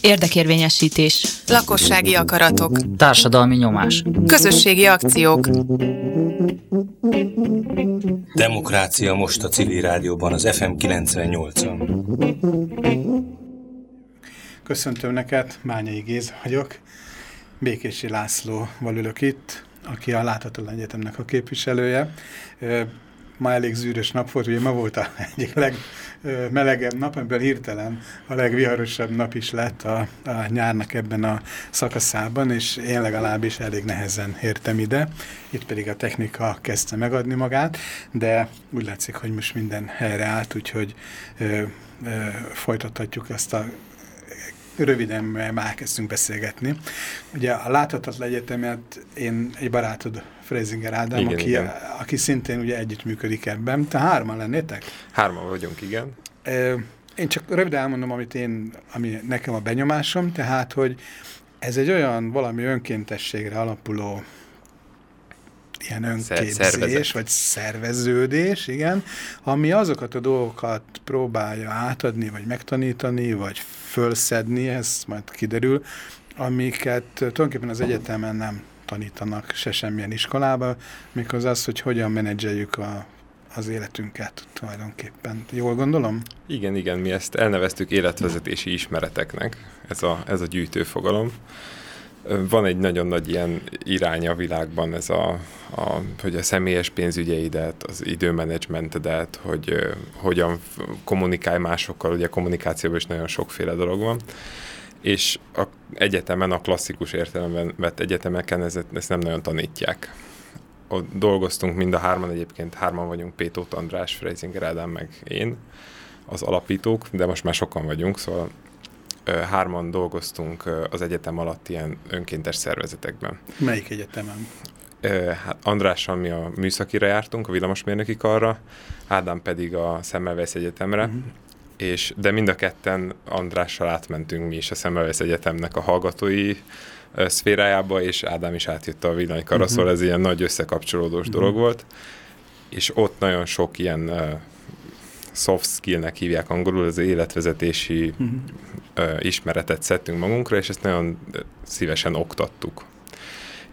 Érdekérvényesítés. Lakossági akaratok. Társadalmi nyomás. Közösségi akciók. Demokrácia most a civil rádióban, az FM 98-on. Köszöntöm neked, Mányai Géz vagyok. Békési Lászlóval ülök itt, aki a Láthatatlan Egyetemnek a képviselője ma elég zűrös nap volt, ugye ma volt a egyik legmelegebb nap, amiből hirtelen a legviharosabb nap is lett a, a nyárnak ebben a szakaszában, és én legalábbis elég nehezen értem ide. Itt pedig a technika kezdte megadni magát, de úgy látszik, hogy most minden helyre állt, úgyhogy ö, ö, folytathatjuk ezt a röviden már kezdtünk beszélgetni. Ugye a Láthatatlan Egyetemet én egy barátod Freisinger Ádám, igen, aki, igen. aki szintén ugye együttműködik ebben. Te hárman lennétek? Hárman vagyunk, igen. Én csak röviden elmondom, amit én, ami nekem a benyomásom, tehát, hogy ez egy olyan valami önkéntességre alapuló ilyen önképzés, Szervezet. vagy szerveződés, igen, ami azokat a dolgokat próbálja átadni, vagy megtanítani, vagy fölszedni, ez majd kiderül, amiket tulajdonképpen az egyetemen nem tanítanak se semmilyen iskolába, mikor az, hogy hogyan menedzseljük a, az életünket tulajdonképpen. Jól gondolom? Igen, igen, mi ezt elneveztük életvezetési ismereteknek, ez a, ez a gyűjtőfogalom. Van egy nagyon nagy ilyen irány a világban, ez a, a, hogy a személyes pénzügyeidet, az időmenedzsmentedet, hogy hogyan kommunikálj másokkal, ugye kommunikációban is nagyon sokféle dolog van és a egyetemen, a klasszikus értelemben vett egyetemeken ezt, ezt nem nagyon tanítják. Ott dolgoztunk mind a hárman, egyébként hárman vagyunk, Pétót András, Freisinger Ádám, meg én, az alapítók, de most már sokan vagyunk, szóval hárman dolgoztunk az egyetem alatt ilyen önkéntes szervezetekben. Melyik egyetemen? Hát Andrással mi a műszakira jártunk, a villamosmérnöki karra, Ádám pedig a Szemmelweis Egyetemre, uh-huh és, de mind a ketten Andrással átmentünk mi is a Szemmelweis Egyetemnek a hallgatói szférájába, és Ádám is átjött a villanykarra, uh-huh. szóval ez ilyen nagy összekapcsolódós uh-huh. dolog volt, és ott nagyon sok ilyen uh, soft skillnek hívják angolul, az életvezetési uh-huh. uh, ismeretet szedtünk magunkra, és ezt nagyon szívesen oktattuk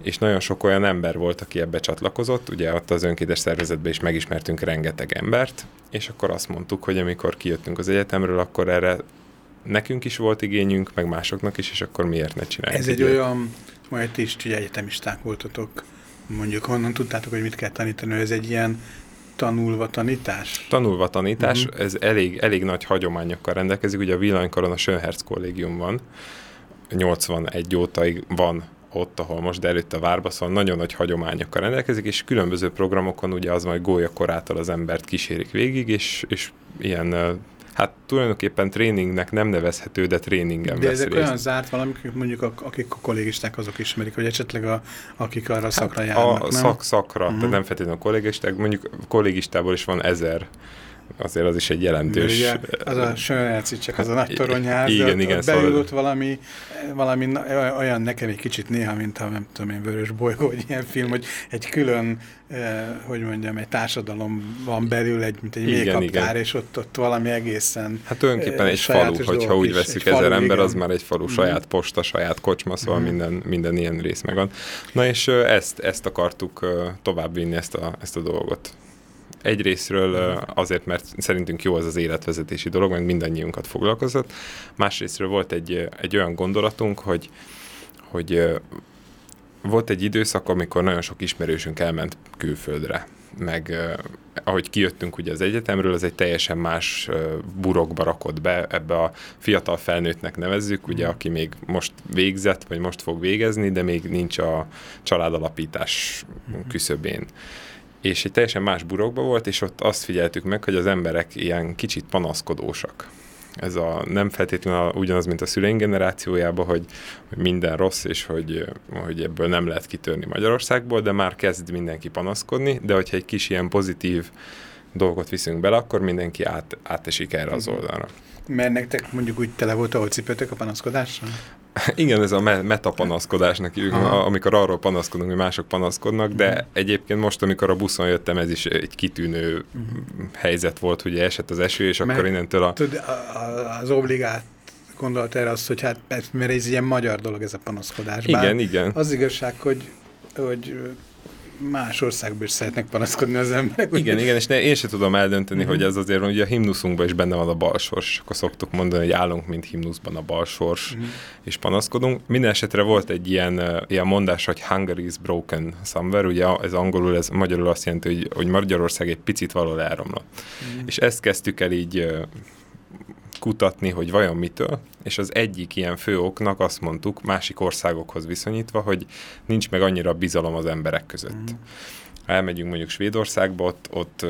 és nagyon sok olyan ember volt, aki ebbe csatlakozott, ugye ott az önkédes szervezetben is megismertünk rengeteg embert, és akkor azt mondtuk, hogy amikor kijöttünk az egyetemről, akkor erre nekünk is volt igényünk, meg másoknak is, és akkor miért ne csináljuk? Ez egy ilyet? olyan, majd ti is ugye egyetemisták voltatok, mondjuk honnan tudtátok, hogy mit kell tanítani, ez egy ilyen tanulva tanítás? Tanulva tanítás, uh-huh. ez elég, elég nagy hagyományokkal rendelkezik, ugye a villanykaron a Schönherz kollégium van, 81 óta van ott, ahol most, de előtt a várba, szóval nagyon nagy hagyományokkal rendelkezik, és különböző programokon ugye az majd gólya korától az embert kísérik végig, és, és ilyen hát tulajdonképpen tréningnek nem nevezhető, de tréningen De ezek részt. olyan zárt valamik, mondjuk a, akik a kollégisták azok ismerik, vagy esetleg a, akik arra hát szakra járnak, A nem? szak szakra, uh-huh. tehát nem feltétlenül a kollégisták, mondjuk kollégistából is van ezer azért az is egy jelentős... Ugye, az a Sönelci, csak az a nagy toronyház, igen, igen, ott beült szóval... valami, valami olyan nekem egy kicsit néha, mint a nem tudom én, Vörös Bolygó, hogy ilyen film, hogy egy külön, eh, hogy mondjam, egy társadalom van belül, egy, mint egy mélykaptár, és ott, ott valami egészen Hát tulajdonképpen egy falu, hogyha úgy veszük ezer falu, ember, igen. az már egy falu, mhm. saját posta, saját kocsma, szóval mm. minden, minden ilyen rész megvan. Na és ezt, ezt akartuk továbbvinni, ezt a, ezt a dolgot egyrésztről azért, mert szerintünk jó az az életvezetési dolog, meg mindannyiunkat foglalkozott. Másrésztről volt egy, egy olyan gondolatunk, hogy, hogy volt egy időszak, amikor nagyon sok ismerősünk elment külföldre. Meg ahogy kijöttünk ugye az egyetemről, az egy teljesen más burokba rakott be, ebbe a fiatal felnőttnek nevezzük, ugye, aki még most végzett, vagy most fog végezni, de még nincs a családalapítás küszöbén és egy teljesen más burokba volt, és ott azt figyeltük meg, hogy az emberek ilyen kicsit panaszkodósak. Ez a nem feltétlenül ugyanaz, mint a szüleink generációjában, hogy, hogy minden rossz, és hogy, hogy ebből nem lehet kitörni Magyarországból, de már kezd mindenki panaszkodni, de hogyha egy kis ilyen pozitív dolgot viszünk bele, akkor mindenki át, átesik erre az mhm. oldalra. Mert nektek mondjuk úgy tele volt, ahol cipőtök a panaszkodással? Igen, ez a metapanaszkodásnak hívjuk, amikor arról panaszkodunk, hogy mások panaszkodnak, de uh-huh. egyébként most, amikor a buszon jöttem, ez is egy kitűnő uh-huh. helyzet volt, hogy esett az eső, és Mert akkor innentől a... Tud, az obligát gondolt erre azt, hogy hát, mert ez ilyen magyar dolog ez a panaszkodás. Bár igen, igen. Az igazság, hogy, hogy más országban is szeretnek panaszkodni az emberek. Igen, igen, és ne, én sem tudom eldönteni, uh-huh. hogy ez azért, hogy a himnuszunkban is benne van a balsors, és akkor szoktuk mondani, hogy állunk, mint himnuszban a balsors, uh-huh. és panaszkodunk. Minden esetre volt egy ilyen, ilyen mondás, hogy Hungary is broken somewhere, ugye ez angolul, ez magyarul azt jelenti, hogy, hogy Magyarország egy picit való elromlott. Uh-huh. És ezt kezdtük el így kutatni, hogy vajon mitől, és az egyik ilyen fő oknak azt mondtuk, másik országokhoz viszonyítva, hogy nincs meg annyira bizalom az emberek között. Mm. Elmegyünk mondjuk Svédországba, ott, ott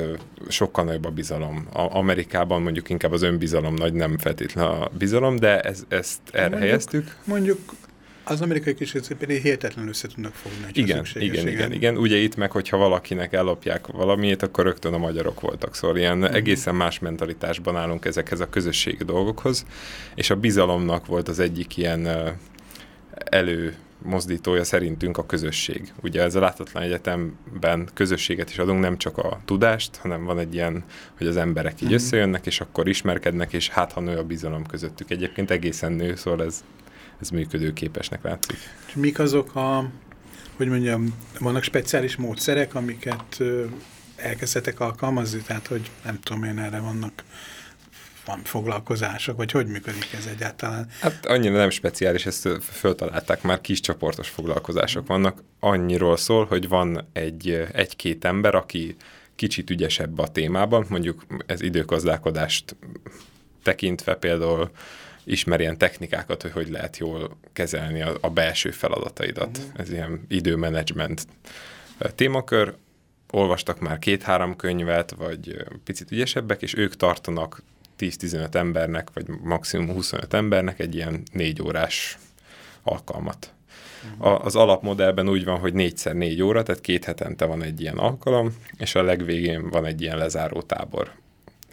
sokkal nagyobb a bizalom. A Amerikában mondjuk inkább az önbizalom nagy, nem feltétlenül a bizalom, de ez, ezt erre mondjuk, helyeztük. Mondjuk az amerikai kísérletek pedig hihetetlenül össze tudnak fogni. Igen, igen, igen, igen. Ugye itt meg, hogyha valakinek ellopják valamiét, akkor rögtön a magyarok voltak. Szóval ilyen uh-huh. egészen más mentalitásban állunk ezekhez a közösségi dolgokhoz, és a bizalomnak volt az egyik ilyen elő mozdítója szerintünk a közösség. Ugye ez a Láthatatlan Egyetemben közösséget is adunk, nem csak a tudást, hanem van egy ilyen, hogy az emberek így mm. összejönnek, és akkor ismerkednek, és hát ha nő a bizalom közöttük. Egyébként egészen nő, szóval ez ez működőképesnek látszik. És mik azok a, hogy mondjam, vannak speciális módszerek, amiket elkezdhetek alkalmazni, tehát hogy nem tudom én, erre vannak van foglalkozások, vagy hogy működik ez egyáltalán? Hát annyira nem speciális, ezt föltalálták, már kis csoportos foglalkozások vannak. Annyiról szól, hogy van egy, egy-két ember, aki kicsit ügyesebb a témában, mondjuk ez időgazdálkodást tekintve például ismerjen technikákat, hogy hogy lehet jól kezelni a, a belső feladataidat. Uh-huh. Ez ilyen időmenedzsment témakör. Olvastak már két-három könyvet, vagy picit ügyesebbek, és ők tartanak 10-15 embernek, vagy maximum 25 embernek egy ilyen négy órás alkalmat. Uh-huh. A, az alapmodellben úgy van, hogy négyszer négy óra, tehát két hetente van egy ilyen alkalom, és a legvégén van egy ilyen lezáró tábor.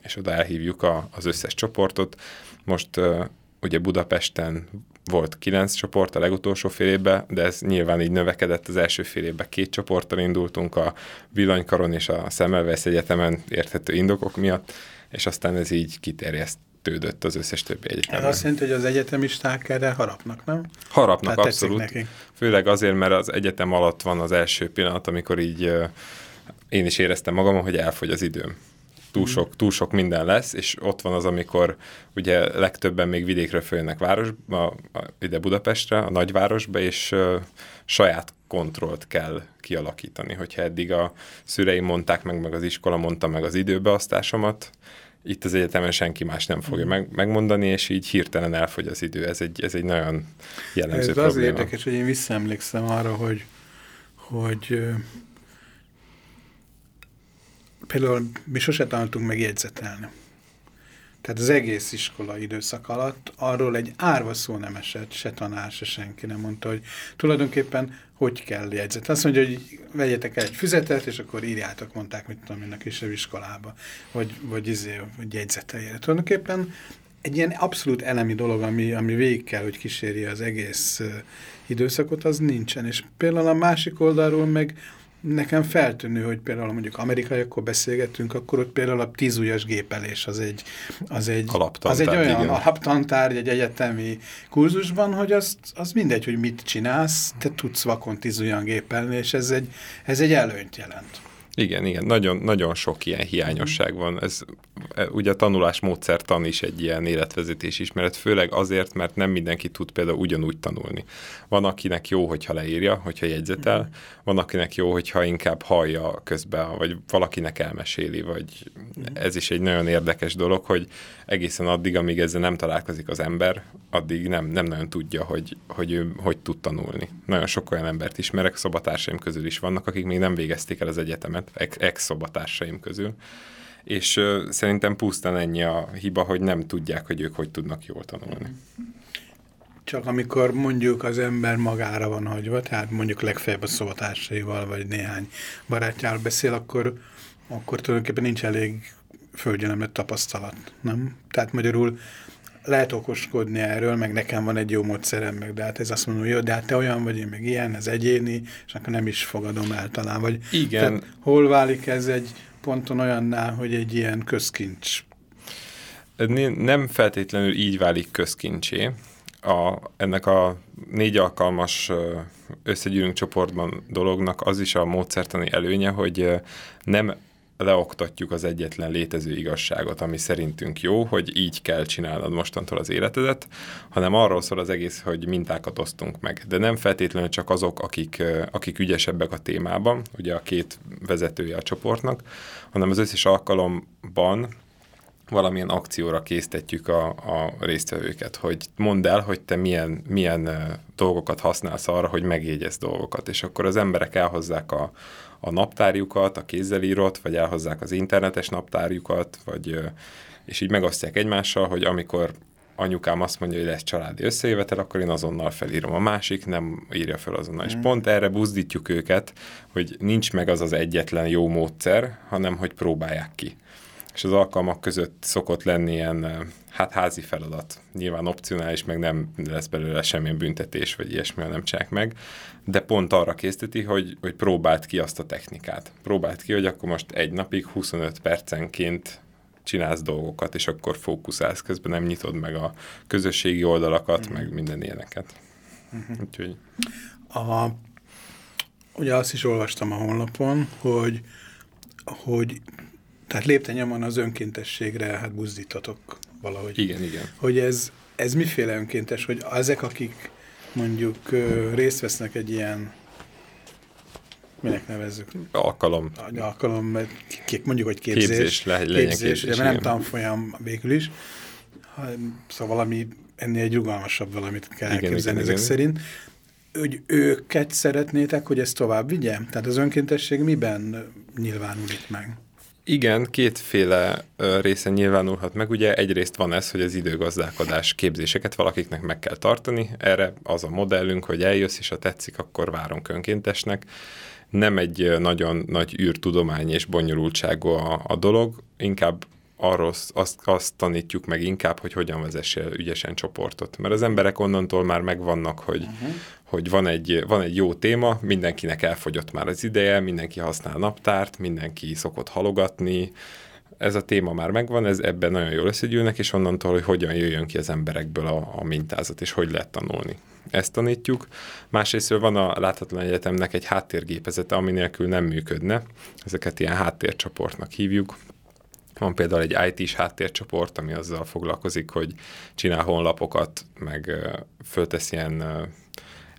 És oda elhívjuk a, az összes csoportot. Most uh, ugye Budapesten volt kilenc csoport a legutolsó fél évben, de ez nyilván így növekedett az első fél évben. Két csoporttal indultunk a Villanykaron és a Szemmelweis Egyetemen érthető indokok miatt, és aztán ez így kiterjesztődött az összes többi egyetemre. Ez azt jelenti, hogy az egyetemisták erre harapnak, nem? Harapnak, Tehát abszolút. Főleg azért, mert az egyetem alatt van az első pillanat, amikor így én is éreztem magam, hogy elfogy az időm túl sok, túl sok minden lesz, és ott van az, amikor ugye legtöbben még vidékről följönnek városba, ide Budapestre, a nagyvárosba, és uh, saját kontrollt kell kialakítani. Hogyha eddig a szüleim mondták meg, meg az iskola mondta meg az időbeosztásomat, itt az egyetemen senki más nem fogja meg, megmondani, és így hirtelen elfogy az idő. Ez egy, ez egy nagyon jellemző ez probléma. Az érdekes, hogy én visszaemlékszem arra, hogy, hogy például mi sose tanultunk meg jegyzetelni. Tehát az egész iskola időszak alatt arról egy árva szó nem esett, se tanár, se senki nem mondta, hogy tulajdonképpen hogy kell jegyzet. Azt mondja, hogy vegyetek el egy füzetet, és akkor írjátok, mondták, mit tudom én a kisebb iskolába, vagy, vagy, izé, vagy jegyzeteljére. Tulajdonképpen egy ilyen abszolút elemi dolog, ami, ami végig kell, hogy kíséri az egész időszakot, az nincsen. És például a másik oldalról meg nekem feltűnő, hogy például mondjuk amerikaiakkal beszélgetünk, akkor ott például a tízújas gépelés az egy, az egy, az egy olyan igen. alaptantárgy egy egyetemi kurzusban, hogy az, az mindegy, hogy mit csinálsz, te tudsz vakon tízújan gépelni, és ez egy, ez egy előnyt jelent. Igen, igen, nagyon, nagyon sok ilyen hiányosság van. Ez e, ugye a tanulásmódszertan is egy ilyen életvezetés ismeret, főleg azért, mert nem mindenki tud például ugyanúgy tanulni. Van, akinek jó, hogyha leírja, hogyha jegyzetel, van, akinek jó, hogyha inkább hallja közben, vagy valakinek elmeséli, vagy ez is egy nagyon érdekes dolog, hogy egészen addig, amíg ezzel nem találkozik az ember, addig nem, nem nagyon tudja, hogy, hogy ő hogy tud tanulni. Nagyon sok olyan embert ismerek, szobatársaim közül is vannak, akik még nem végezték el az egyetemet, ex-szobatársaim közül, és uh, szerintem pusztán ennyi a hiba, hogy nem tudják, hogy ők hogy tudnak jól tanulni. Csak amikor mondjuk az ember magára van hagyva, tehát mondjuk legfeljebb a szobatársaival, vagy néhány barátjával beszél, akkor akkor tulajdonképpen nincs elég földgyelemlet tapasztalat, nem? Tehát magyarul lehet okoskodni erről, meg nekem van egy jó módszerem, meg de hát ez azt mondom, jó, de hát te olyan vagy, én meg ilyen, ez egyéni, és akkor nem is fogadom el talán. Vagy, Igen. Tehát hol válik ez egy ponton olyanná, hogy egy ilyen közkincs? Nem feltétlenül így válik közkincsé. A, ennek a négy alkalmas összegyűrünk csoportban dolognak az is a módszertani előnye, hogy nem leoktatjuk az egyetlen létező igazságot, ami szerintünk jó, hogy így kell csinálnod mostantól az életedet, hanem arról szól az egész, hogy mintákat osztunk meg. De nem feltétlenül csak azok, akik, akik ügyesebbek a témában, ugye a két vezetője a csoportnak, hanem az összes alkalomban valamilyen akcióra késztetjük a, a résztvevőket, hogy mondd el, hogy te milyen, milyen dolgokat használsz arra, hogy megjegyez dolgokat, és akkor az emberek elhozzák a, a naptárjukat, a kézzel írott, vagy elhozzák az internetes naptárjukat, vagy, és így megosztják egymással, hogy amikor anyukám azt mondja, hogy lesz családi összejövetel, akkor én azonnal felírom. A másik nem írja fel azonnal. Mm. És pont erre buzdítjuk őket, hogy nincs meg az az egyetlen jó módszer, hanem hogy próbálják ki. És az alkalmak között szokott lenni ilyen hát házi feladat. Nyilván opcionális, meg nem lesz belőle semmilyen büntetés, vagy ilyesmi, nem csinálják meg, de pont arra készíteti, hogy, hogy próbált ki azt a technikát. Próbált ki, hogy akkor most egy napig 25 percenként csinálsz dolgokat, és akkor fókuszálsz, közben nem nyitod meg a közösségi oldalakat, mm. meg minden ilyeneket. Mm-hmm. Úgyhogy... A, ugye azt is olvastam a honlapon, hogy, hogy tehát lépten az önkéntességre hát buzdítatok valahogy. Igen, igen. Hogy ez, ez miféle önkéntes, hogy ezek, akik mondjuk részt vesznek egy ilyen minek nevezzük? Alkalom. Alkalom, mondjuk, hogy képzés. Képzés, le, legyen képzés, képzés de nem tanfolyam végül is. Szóval valami ennél egy rugalmasabb valamit kell igen, elképzelni igen, ezek igen. szerint. Hogy őket szeretnétek, hogy ezt tovább vigye? Tehát az önkéntesség miben nyilvánul itt meg? Igen, kétféle részen nyilvánulhat meg. Ugye egyrészt van ez, hogy az időgazdálkodás képzéseket valakiknek meg kell tartani. Erre az a modellünk, hogy eljössz, és ha tetszik, akkor várunk önkéntesnek. Nem egy nagyon nagy űrtudomány és bonyolultságú a, a dolog, inkább arról azt, azt tanítjuk meg inkább, hogy hogyan vezessél ügyesen csoportot. Mert az emberek onnantól már megvannak, hogy, uh-huh. hogy van, egy, van egy jó téma, mindenkinek elfogyott már az ideje, mindenki használ naptárt, mindenki szokott halogatni, ez a téma már megvan, ez ebben nagyon jól összegyűlnek, és onnantól, hogy hogyan jöjjön ki az emberekből a, a mintázat, és hogy lehet tanulni. Ezt tanítjuk. Másrészt van a Láthatatlan Egyetemnek egy háttérgépezete, ami nélkül nem működne. Ezeket ilyen háttércsoportnak hívjuk. Van például egy IT-s háttércsoport, ami azzal foglalkozik, hogy csinál honlapokat, meg föltesz ilyen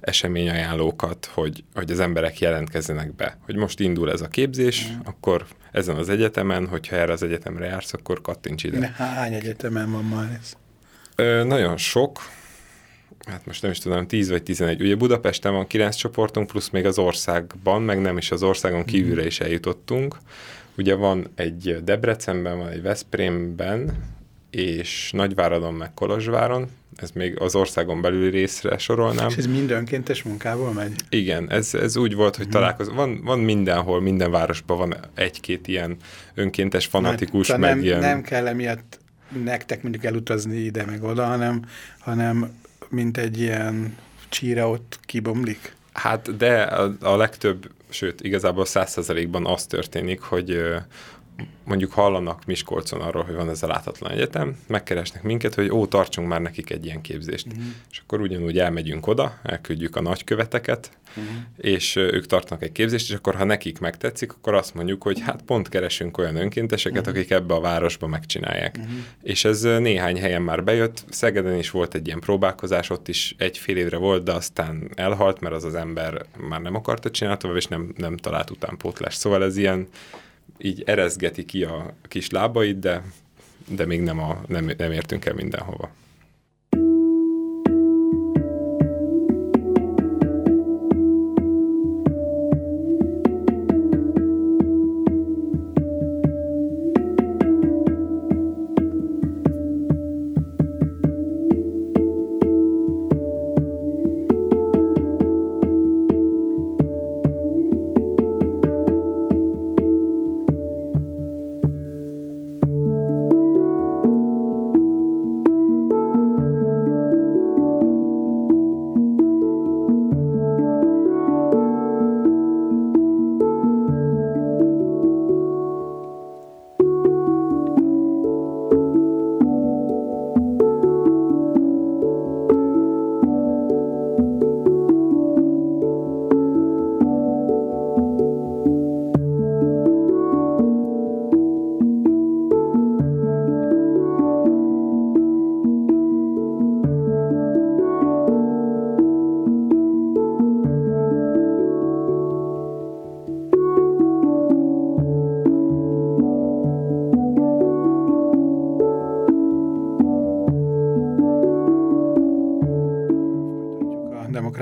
eseményajánlókat, hogy, hogy az emberek jelentkezzenek be. Hogy most indul ez a képzés, mm. akkor ezen az egyetemen, hogyha erre az egyetemre jársz, akkor kattints ide. Hány egyetemen van már ez? Ö, nagyon sok. Hát most nem is tudom, 10 vagy 11. Ugye Budapesten van 9 csoportunk, plusz még az országban, meg nem is az országon kívülre is eljutottunk. Ugye van egy Debrecenben, van egy Veszprémben, és Nagyváradon, meg Kolozsváron, ez még az országon belüli részre sorolnám. És ez mind önkéntes munkából megy? Igen, ez, ez úgy volt, hogy hmm. találkozom. Van, van mindenhol, minden városban van egy-két ilyen önkéntes, fanatikus, hát, meg nem, ilyen... Nem kell emiatt nektek mondjuk elutazni ide meg oda, hanem, hanem mint egy ilyen csíra ott kibomlik? Hát de a, a legtöbb sőt, igazából százszerzalékban az történik, hogy mondjuk hallanak Miskolcon arról, hogy van ez a láthatlan egyetem, megkeresnek minket, hogy ó, tartsunk már nekik egy ilyen képzést. Uh-huh. És akkor ugyanúgy elmegyünk oda, elküldjük a nagyköveteket, uh-huh. és ők tartnak egy képzést, és akkor ha nekik megtetszik, akkor azt mondjuk, hogy hát pont keresünk olyan önkénteseket, uh-huh. akik ebbe a városba megcsinálják. Uh-huh. És ez néhány helyen már bejött, Szegeden is volt egy ilyen próbálkozás, ott is egy fél évre volt, de aztán elhalt, mert az az ember már nem akarta csinálni tovább, és nem, nem talált utánpótlást. Szóval ez ilyen így erezgeti ki a kis lábait, de, de még nem, a, nem, nem értünk el mindenhova.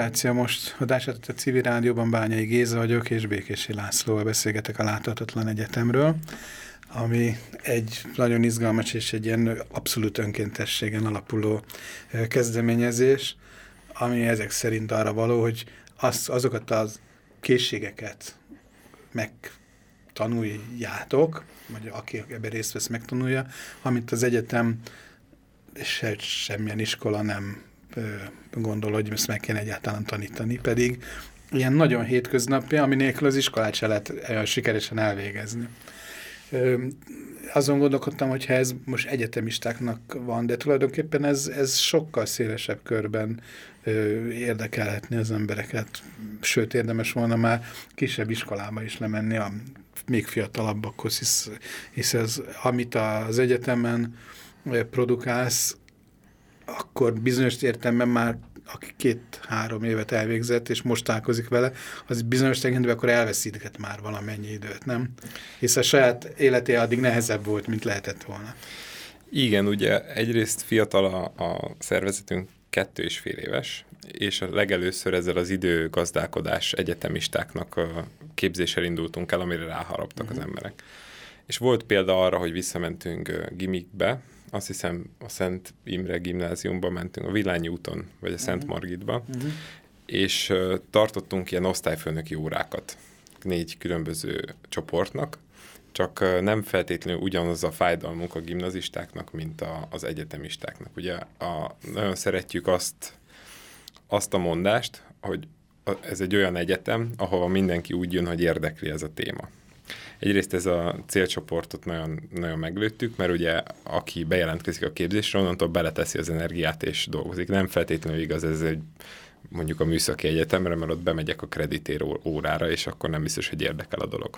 Demokrácia Most adását a Civil Rádióban Bányai Géza vagyok, és Békési Lászlóval beszélgetek a Láthatatlan Egyetemről, ami egy nagyon izgalmas és egy ilyen abszolút önkéntességen alapuló kezdeményezés, ami ezek szerint arra való, hogy az, azokat az készségeket megtanuljátok, vagy aki ebben részt vesz, megtanulja, amit az egyetem se, semmilyen iskola nem gondol, hogy ezt meg kell egyáltalán tanítani, pedig ilyen nagyon hétköznapi, ami nélkül az iskolát se lehet sikeresen elvégezni. Azon gondolkodtam, hogyha ez most egyetemistáknak van, de tulajdonképpen ez, ez sokkal szélesebb körben érdekelhetni az embereket. Sőt, érdemes volna már kisebb iskolába is lemenni a még fiatalabbakhoz, hisz, hisz ez, amit az egyetemen produkálsz, akkor bizonyos értelemben már aki két-három évet elvégzett, és most találkozik vele, az bizonyos tekintetben akkor elveszített már valamennyi időt, nem? Hisz a saját életé addig nehezebb volt, mint lehetett volna. Igen, ugye egyrészt fiatal a, a szervezetünk kettő és fél éves, és a legelőször ezzel az időgazdálkodás egyetemistáknak képzéssel indultunk el, amire ráharaptak uh -huh. az mhm. emberek. És volt példa arra, hogy visszamentünk gimikbe, azt hiszem a Szent Imre gimnáziumba mentünk, a Villányi úton, vagy a Szent mhm. Margitba, uh-huh. és tartottunk ilyen osztályfőnöki órákat négy különböző csoportnak, csak nem feltétlenül ugyanaz a fájdalmunk a gimnazistáknak, mint a, az egyetemistáknak. Ugye a, nagyon szeretjük azt, azt a mondást, hogy ez egy olyan egyetem, ahova mindenki úgy jön, hogy érdekli ez a téma. Egyrészt ez a célcsoportot nagyon, nagyon meglőttük, mert ugye aki bejelentkezik a képzésre, onnantól beleteszi az energiát és dolgozik. Nem feltétlenül igaz ez egy mondjuk a műszaki egyetemre, mert ott bemegyek a kreditér órára, és akkor nem biztos, hogy érdekel a dolog.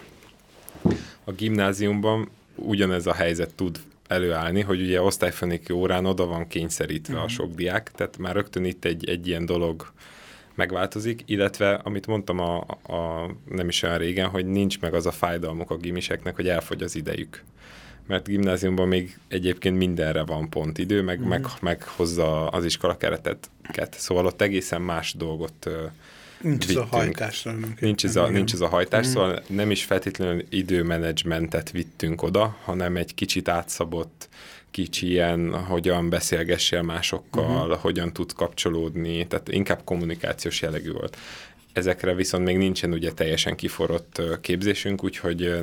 A gimnáziumban ugyanez a helyzet tud előállni, hogy ugye osztályfőnéki órán oda van kényszerítve uh-huh. a mhm. sok diák, tehát már rögtön itt egy, egy ilyen dolog megváltozik, illetve amit mondtam a, a, nem is olyan régen, hogy nincs meg az a fájdalmuk a gimiseknek, hogy elfogy az idejük. Mert gimnáziumban még egyébként mindenre van pont idő, meg, mm. meg, meg hozza az iskola keretet. Szóval ott egészen más dolgot Nincs vittünk. ez a hajtás. Nincs ez a, nincs ez a hajtás, mm. szóval nem is feltétlenül időmenedzsmentet vittünk oda, hanem egy kicsit átszabott kicsi ilyen, hogyan beszélgessél másokkal, uh-huh. hogyan tud kapcsolódni, tehát inkább kommunikációs jellegű volt. Ezekre viszont még nincsen ugye teljesen kiforrott képzésünk, úgyhogy,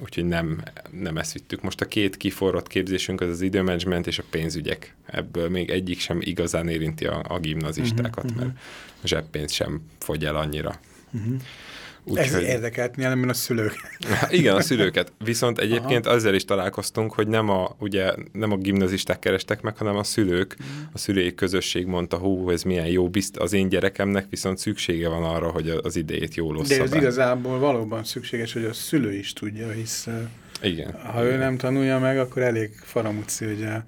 úgyhogy nem, nem ezt vittük. Most a két kiforrott képzésünk az az időmenedzsment és a pénzügyek. Ebből még egyik sem igazán érinti a, a gimnazistákat, uh-huh, mert a zseppénz sem fogy el annyira. Uh-huh. Úgy, Ez hogy... érdekelt a szülők. Igen, a szülőket. Viszont egyébként Aha. azzal is találkoztunk, hogy nem a, ugye, nem a gimnazisták kerestek meg, hanem a szülők, a szülői közösség mondta, hú, ez milyen jó, bizt az én gyerekemnek viszont szüksége van arra, hogy az idejét jól ossza De ez be. igazából valóban szükséges, hogy a szülő is tudja, hisz igen. ha ő nem tanulja meg, akkor elég faramúci, hogy a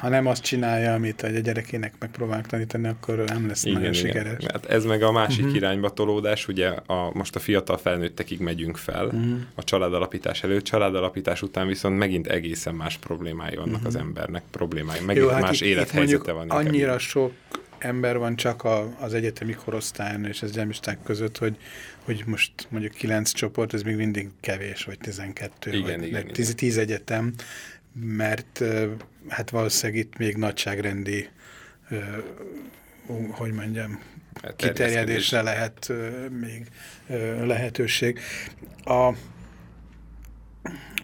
ha nem azt csinálja, amit a gyerekének megpróbálnak tanítani, akkor nem lesz igen, nagyon igen. sikeres. Hát ez meg a másik uh-huh. irányba tolódás, ugye a, most a fiatal felnőttekig megyünk fel uh-huh. a családalapítás előtt, családalapítás után viszont megint egészen más problémái vannak uh-huh. az embernek, problémái, megint Jó, hát más itt, élethelyzete itt van. Annyira inkább. sok ember van csak a, az egyetemi korosztályon és az egyetemisták között, hogy, hogy most mondjuk kilenc csoport, ez még mindig kevés, vagy tizenkettő, igen, vagy igen, tíz, igen. tíz egyetem, mert hát valószínűleg itt még nagyságrendi, hogy mondjam, hát kiterjedésre lehet még lehetőség. A,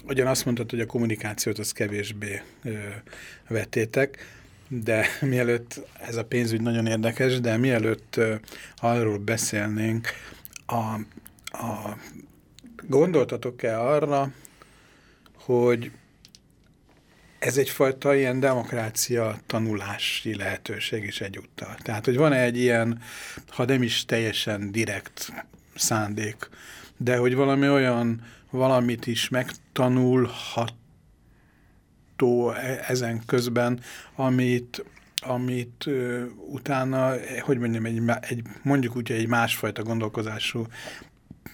ugyan azt mondtad, hogy a kommunikációt az kevésbé vettétek, de mielőtt, ez a pénzügy nagyon érdekes, de mielőtt arról beszélnénk, a, a, gondoltatok-e arra, hogy ez egyfajta ilyen demokrácia tanulási lehetőség is egyúttal. Tehát, hogy van-e egy ilyen, ha nem is teljesen direkt szándék, de hogy valami olyan valamit is megtanulható e, ezen közben, amit, amit utána, hogy mondjam, egy, egy, mondjuk úgy, egy másfajta gondolkozású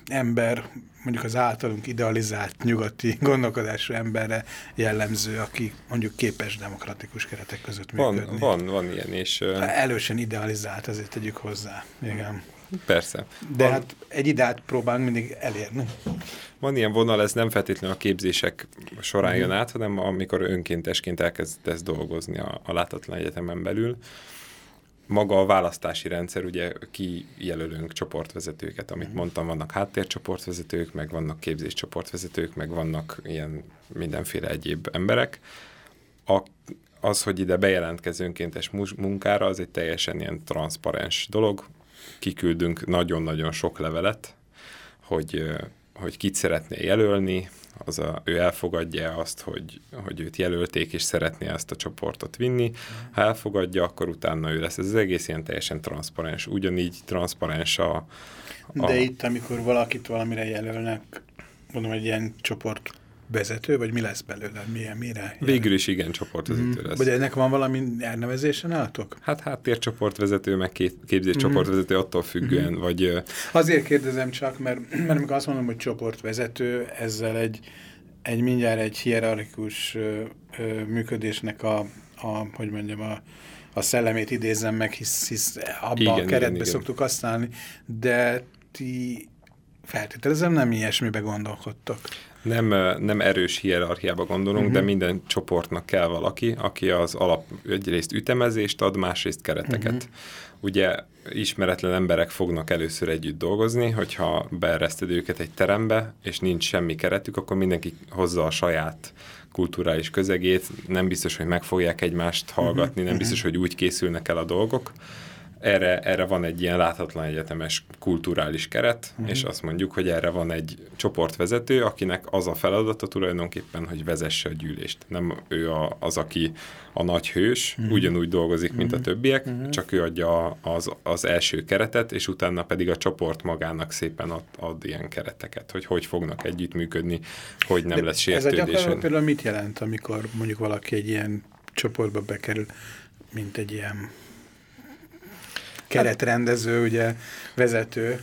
ember, mondjuk az általunk idealizált nyugati gondolkodású emberre jellemző, aki mondjuk képes demokratikus keretek között működni. Van, van, van ilyen, és... Elősen idealizált, azért tegyük hozzá. Igen. Persze. De van, hát egy ideát próbálunk mindig elérni. Van ilyen vonal, ez nem feltétlenül a képzések során jön át, hanem amikor önkéntesként elkezdesz dolgozni a, a látatlan egyetemen belül. Maga a választási rendszer, ugye kijelölünk csoportvezetőket, amit mondtam, vannak háttércsoportvezetők, meg vannak képzéscsoportvezetők, meg vannak ilyen mindenféle egyéb emberek. A, az, hogy ide bejelentkező önkéntes munkára, az egy teljesen ilyen transzparens dolog, kiküldünk nagyon-nagyon sok levelet, hogy, hogy kit szeretné jelölni, az a, ő elfogadja azt, hogy, hogy őt jelölték, és szeretné ezt a csoportot vinni. Ha elfogadja, akkor utána ő lesz. Ez az egész ilyen teljesen transzparens. Ugyanígy transzparens a, a... De itt, amikor valakit valamire jelölnek, mondom, egy ilyen csoport vezető, vagy mi lesz belőle? Milyen, mire? Végül is igen, csoportvezető mm. lesz. Vagy ennek van valami elnevezése nálatok? Hát háttércsoportvezető, meg képzéscsoportvezető, mm. attól függően, mm. vagy... Azért kérdezem csak, mert, mert amikor azt mondom, hogy csoportvezető, ezzel egy, egy mindjárt egy hierarchikus ö, ö, működésnek a, a, hogy mondjam, a, a szellemét idézem meg, hisz, hisz abban igen, a keretben igen, szoktuk igen. használni, de ti feltételezem nem ilyesmibe gondolkodtok nem, nem erős hierarchiába gondolunk, uh-huh. de minden csoportnak kell valaki, aki az alap egyrészt ütemezést ad, másrészt kereteket. Uh-huh. Ugye ismeretlen emberek fognak először együtt dolgozni, hogyha beereszted őket egy terembe, és nincs semmi keretük, akkor mindenki hozza a saját kulturális közegét, nem biztos, hogy meg fogják egymást hallgatni, nem biztos, hogy úgy készülnek el a dolgok, erre, erre van egy ilyen láthatlan egyetemes kulturális keret, uh-huh. és azt mondjuk, hogy erre van egy csoportvezető, akinek az a feladata tulajdonképpen, hogy vezesse a gyűlést. Nem ő a, az, aki a nagy hős, uh-huh. ugyanúgy dolgozik, mint uh-huh. a többiek, uh-huh. csak ő adja az, az első keretet, és utána pedig a csoport magának szépen ad, ad ilyen kereteket, hogy hogy fognak együttműködni, hogy nem De lesz sértődés. Ez a például mit jelent, amikor mondjuk valaki egy ilyen csoportba bekerül, mint egy ilyen keretrendező, ugye vezető.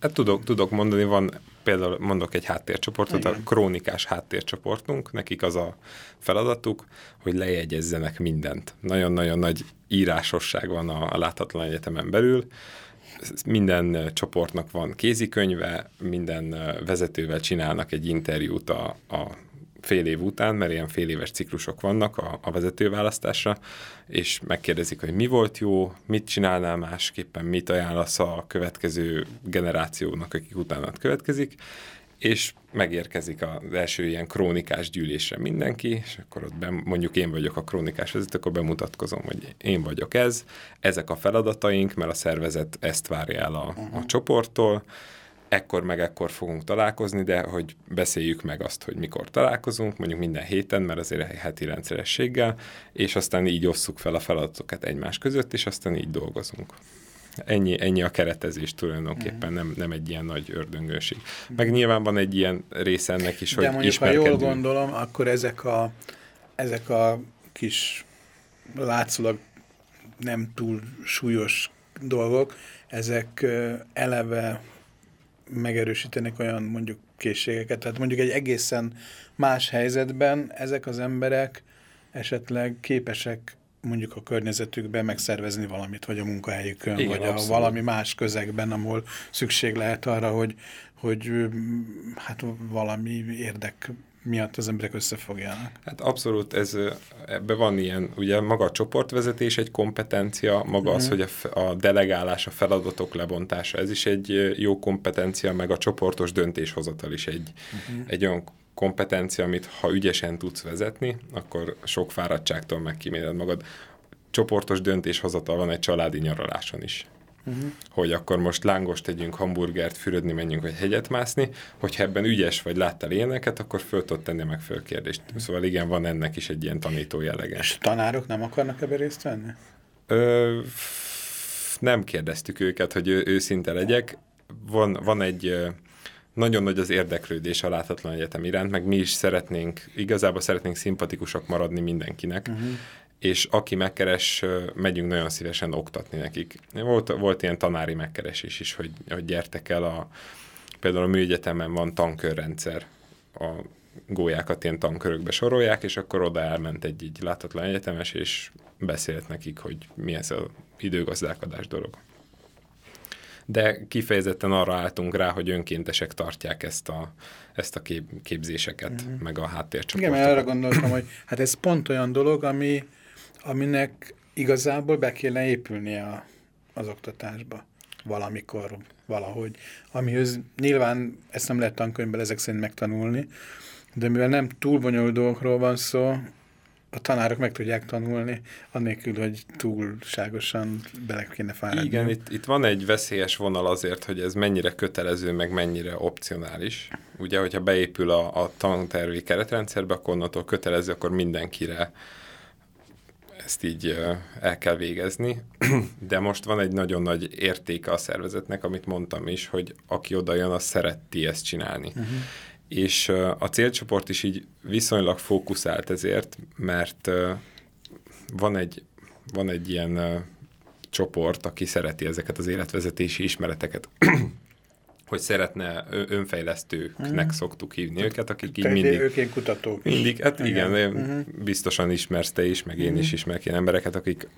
Hát tudok, tudok mondani, van például mondok egy háttércsoportot, Igen. a krónikás háttércsoportunk, nekik az a feladatuk, hogy lejegyezzenek mindent. Nagyon-nagyon nagy írásosság van a, a láthatatlan egyetemen belül, minden csoportnak van kézikönyve, minden vezetővel csinálnak egy interjút a, a fél év után, mert ilyen fél éves ciklusok vannak a, a vezetőválasztásra, és megkérdezik, hogy mi volt jó, mit csinálnál másképpen, mit ajánlasz a következő generációnak, akik utána következik, és megérkezik az első ilyen krónikás gyűlésre mindenki, és akkor ott be, mondjuk én vagyok a krónikás vezető, akkor bemutatkozom, hogy én vagyok ez, ezek a feladataink, mert a szervezet ezt várja el a, a uh-huh. csoporttól, ekkor meg ekkor fogunk találkozni, de hogy beszéljük meg azt, hogy mikor találkozunk, mondjuk minden héten, mert azért heti rendszerességgel, és aztán így osszuk fel a feladatokat egymás között, és aztán így dolgozunk. Ennyi, ennyi a keretezés tulajdonképpen, nem, nem egy ilyen nagy ördöngőség. Meg nyilván van egy ilyen része ennek is, hogy De mondjuk, ha jól gondolom, akkor ezek a, ezek a kis látszólag nem túl súlyos dolgok, ezek eleve megerősítenek olyan mondjuk készségeket. Tehát mondjuk egy egészen más helyzetben ezek az emberek esetleg képesek mondjuk a környezetükben megszervezni valamit, vagy a munkahelyükön, Igen, vagy a valami más közegben, ahol szükség lehet arra, hogy, hogy hát valami érdek miatt az emberek összefogjanak. Hát abszolút, ez, ebbe van ilyen, ugye maga a csoportvezetés egy kompetencia, maga mm. az, mhm. hogy a, a delegálás, a feladatok lebontása, ez is egy jó kompetencia, meg a csoportos döntéshozatal is egy, mm. egy olyan kompetencia, amit ha ügyesen tudsz vezetni, akkor sok fáradtságtól megkíméled magad. Csoportos döntéshozatal van egy családi nyaraláson is uh-huh. hogy akkor most lángos tegyünk, hamburgert, fürödni menjünk, vagy hegyet mászni, hogyha ebben ügyes vagy láttál ilyeneket, akkor föl tudod tenni meg föl kérdést. Szóval igen, van ennek is egy ilyen tanító jellege. És tanárok nem akarnak ebbe részt venni? Ö, nem kérdeztük őket, hogy ő, őszinte legyek. Van, van egy nagyon nagy az érdeklődés a láthatlan egyetem iránt, meg mi is szeretnénk, igazából szeretnénk szimpatikusak maradni mindenkinek, uh-huh és aki megkeres, megyünk nagyon szívesen oktatni nekik. Volt, volt ilyen tanári megkeresés is, hogy, hogy gyertek el a például a műegyetemen van tankörrendszer, a gólyákat ilyen tankörökbe sorolják, és akkor oda elment egy így látatlan egyetemes, és beszélt nekik, hogy mi ez az időgazdálkodás dolog. De kifejezetten arra álltunk rá, hogy önkéntesek tartják ezt a, ezt a kép, képzéseket, mm-hmm. meg a háttércsoportokat. Igen, mert arra gondoltam, hogy hát ez pont olyan dolog, ami, aminek igazából be kéne épülnie a, az oktatásba valamikor, valahogy. Amihez nyilván ezt nem lehet tankönyvben ezek szerint megtanulni, de mivel nem túl bonyolult dolgokról van szó, a tanárok meg tudják tanulni, annélkül, hogy túlságosan bele kéne fáradni. Igen, itt, itt van egy veszélyes vonal azért, hogy ez mennyire kötelező, meg mennyire opcionális. Ugye, hogyha beépül a, a tantervi keretrendszerbe, akkor onnantól kötelező, akkor mindenkire ezt így el kell végezni, de most van egy nagyon nagy értéke a szervezetnek, amit mondtam is, hogy aki oda jön, az szereti ezt csinálni. Uh-huh és a célcsoport is így viszonylag fókuszált ezért, mert van egy, van egy ilyen csoport, aki szereti ezeket az életvezetési ismereteket, hogy szeretne önfejlesztőknek hmm. szoktuk hívni őket, akik így mindig... Ők ilyen kutatók. Mindig, hát igen, igen uh-huh. biztosan ismersz te is, meg én uh-huh. is ismerek ilyen embereket, akik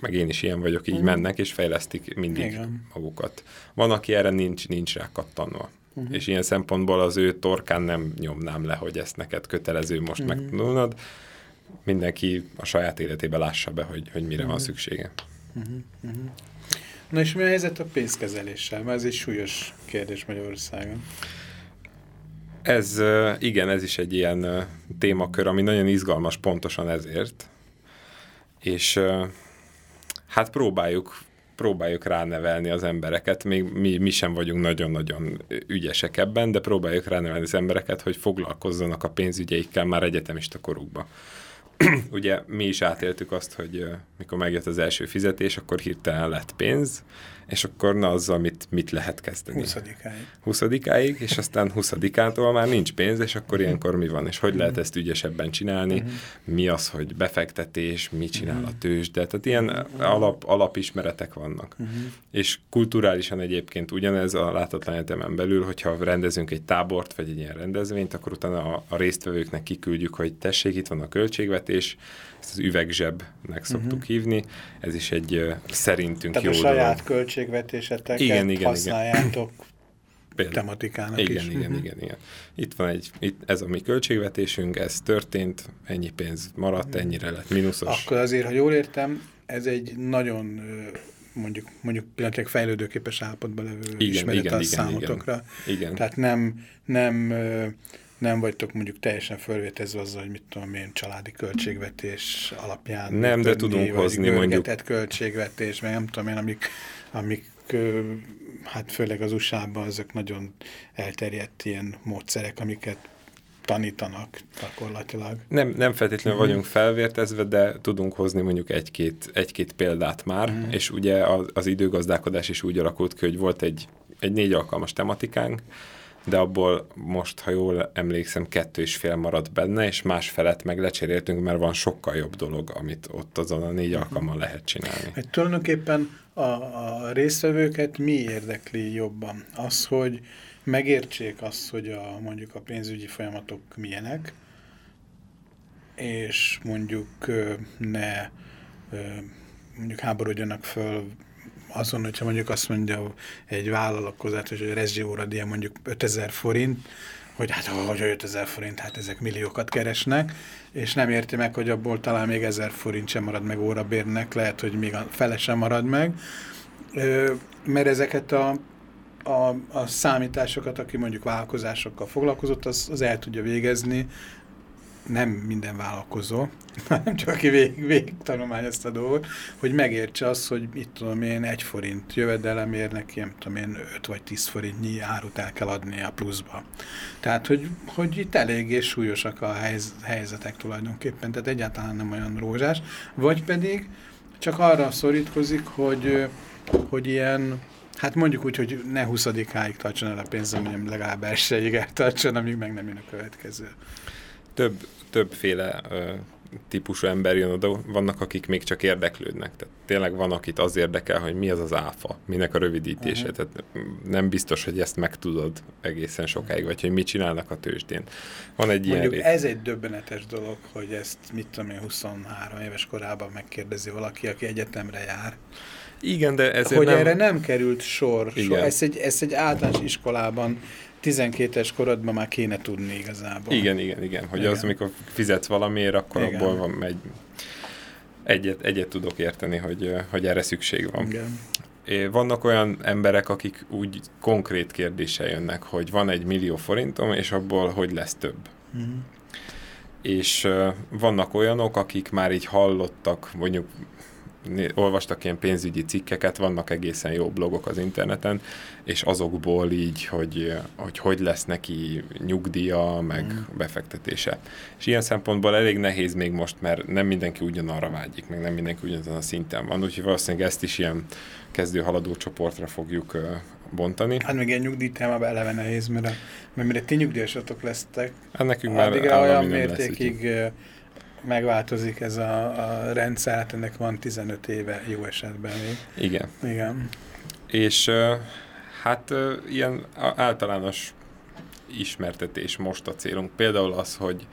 meg én is ilyen vagyok, így uh-huh. mennek és fejlesztik mindig igen. magukat. Van, aki erre nincs, nincs rá kattanva uh-huh. és ilyen szempontból az ő torkán nem nyomnám le, hogy ezt neked kötelező most uh-huh. megtanulnod. Mindenki a saját életébe lássa be, hogy, hogy mire uh-huh. van szüksége. Uh-huh. Uh-huh. Na és mi a helyzet a pénzkezeléssel? Mert ez egy súlyos kérdés Magyarországon. Ez, igen, ez is egy ilyen témakör, ami nagyon izgalmas pontosan ezért. És hát próbáljuk próbáljuk ránevelni az embereket, még mi, mi sem vagyunk nagyon-nagyon ügyesek ebben, de próbáljuk ránevelni az embereket, hogy foglalkozzanak a pénzügyeikkel már egyetemista korukba. Ugye mi is átéltük azt, hogy mikor megjött az első fizetés, akkor hirtelen lett pénz, és akkor na azzal mit, mit lehet kezdeni? 20-áig. 20 és aztán 20 már nincs pénz, és akkor ilyenkor mi van, és hogy lehet ezt ügyesebben csinálni, uh-huh. mi az, hogy befektetés, mit csinál uh-huh. a tőzsde, tehát ilyen alap, alapismeretek vannak. Uh-huh. És kulturálisan egyébként ugyanez a látatlan egyetemen belül, hogyha rendezünk egy tábort, vagy egy ilyen rendezvényt, akkor utána a, a résztvevőknek kiküldjük, hogy tessék, itt van a költségvetés, ezt az üvegzsebnek szoktuk uh-huh. hívni, ez is egy uh, szerintünk Tehát jó a saját dolog. költségvetéseteket igen, igen, használjátok igen. tematikának igen, is. Igen, uh-huh. igen, igen. Itt van egy, itt, ez a mi költségvetésünk, ez történt, ennyi pénz maradt, uh-huh. ennyire lett mínuszos. Akkor azért, ha jól értem, ez egy nagyon mondjuk, mondjuk pillanatilag fejlődőképes állapotban levő igen, ismeret igen, a igen, számotokra. Igen, igen. Tehát nem, nem nem vagytok mondjuk teljesen fölvétezve azzal, hogy mit tudom én, családi költségvetés alapján. Nem, de tudunk hozni mondjuk. költségvetés, meg nem tudom én, amik, amik hát főleg az USA-ban ezek nagyon elterjedt ilyen módszerek, amiket tanítanak gyakorlatilag. Nem, nem feltétlenül mm. vagyunk felvértezve, de tudunk hozni mondjuk egy-két egy-két példát már, mm. és ugye az, az időgazdálkodás is úgy alakult ki, hogy volt egy, egy négy alkalmas tematikánk, de abból most, ha jól emlékszem, kettő és fél maradt benne, és más felett meg lecseréltünk, mert van sokkal jobb dolog, amit ott azon a négy alkalommal lehet csinálni. Hát tulajdonképpen a, a résztvevőket mi érdekli jobban? Az, hogy megértsék azt, hogy a, mondjuk a pénzügyi folyamatok milyenek, és mondjuk ne mondjuk háborodjanak föl azon, hogyha mondjuk azt mondja egy vállalkozás, hogy a rezsióradíja mondjuk 5000 forint, hogy hát hogy 5000 forint, hát ezek milliókat keresnek, és nem érti meg, hogy abból talán még 1000 forint sem marad meg órabérnek, lehet, hogy még a fele sem marad meg, mert ezeket a, a, a számításokat, aki mondjuk vállalkozásokkal foglalkozott, az, az el tudja végezni, nem minden vállalkozó, hanem csak aki végig, végig ezt a dolgot, hogy megértse azt, hogy mit tudom én, egy forint jövedelemért neki, nem tudom én, 5 vagy 10 forintnyi árut el kell adni a pluszba. Tehát, hogy, hogy itt eléggé súlyosak a helyz, helyzetek tulajdonképpen, tehát egyáltalán nem olyan rózsás, vagy pedig csak arra szorítkozik, hogy, hogy ilyen Hát mondjuk úgy, hogy ne 20-áig tartson el a pénzem, hanem legalább elsőig eltartson, amíg meg nem jön a következő. Több, többféle ö, típusú ember jön oda, vannak, akik még csak érdeklődnek. Tehát tényleg van, akit az érdekel, hogy mi az az áfa, minek a rövidítése. Uh-huh. Tehát nem biztos, hogy ezt megtudod egészen sokáig, vagy hogy mit csinálnak a tőzsdén. Van egy Mondjuk ilyen ez egy döbbenetes dolog, hogy ezt mit tudom én 23 éves korában megkérdezi valaki, aki egyetemre jár. Igen, de ezért Hogy nem... erre nem került sor. Igen. sor. Ezt, egy, ezt egy általános iskolában 12-es korodban már kéne tudni igazából. Igen, igen, igen. Hogy Igen. az, amikor fizetsz valamiért, akkor Igen. abból van megy. Egyet, egyet tudok érteni, hogy, hogy erre szükség van. Igen. Vannak olyan emberek, akik úgy konkrét kérdéssel jönnek, hogy van egy millió forintom, és abból hogy lesz több. Mhm. És vannak olyanok, akik már így hallottak, mondjuk olvastak ilyen pénzügyi cikkeket, vannak egészen jó blogok az interneten, és azokból így, hogy hogy, hogy lesz neki nyugdíja, meg mm. befektetése. És ilyen szempontból elég nehéz még most, mert nem mindenki ugyanarra vágyik, meg nem mindenki ugyanazon a szinten van, úgyhogy valószínűleg ezt is ilyen kezdő haladó csoportra fogjuk bontani. Hát még ilyen nyugdíjtémában eleve nehéz, mert, a, mert mire ti nyugdíjasatok lesztek, Hát nekünk már addigra olyan lesz, mértékig ö, megváltozik ez a, a rendszer, hát ennek van 15 éve jó esetben még. Igen. Igen. És hát ilyen általános ismertetés most a célunk. Például az, hogy,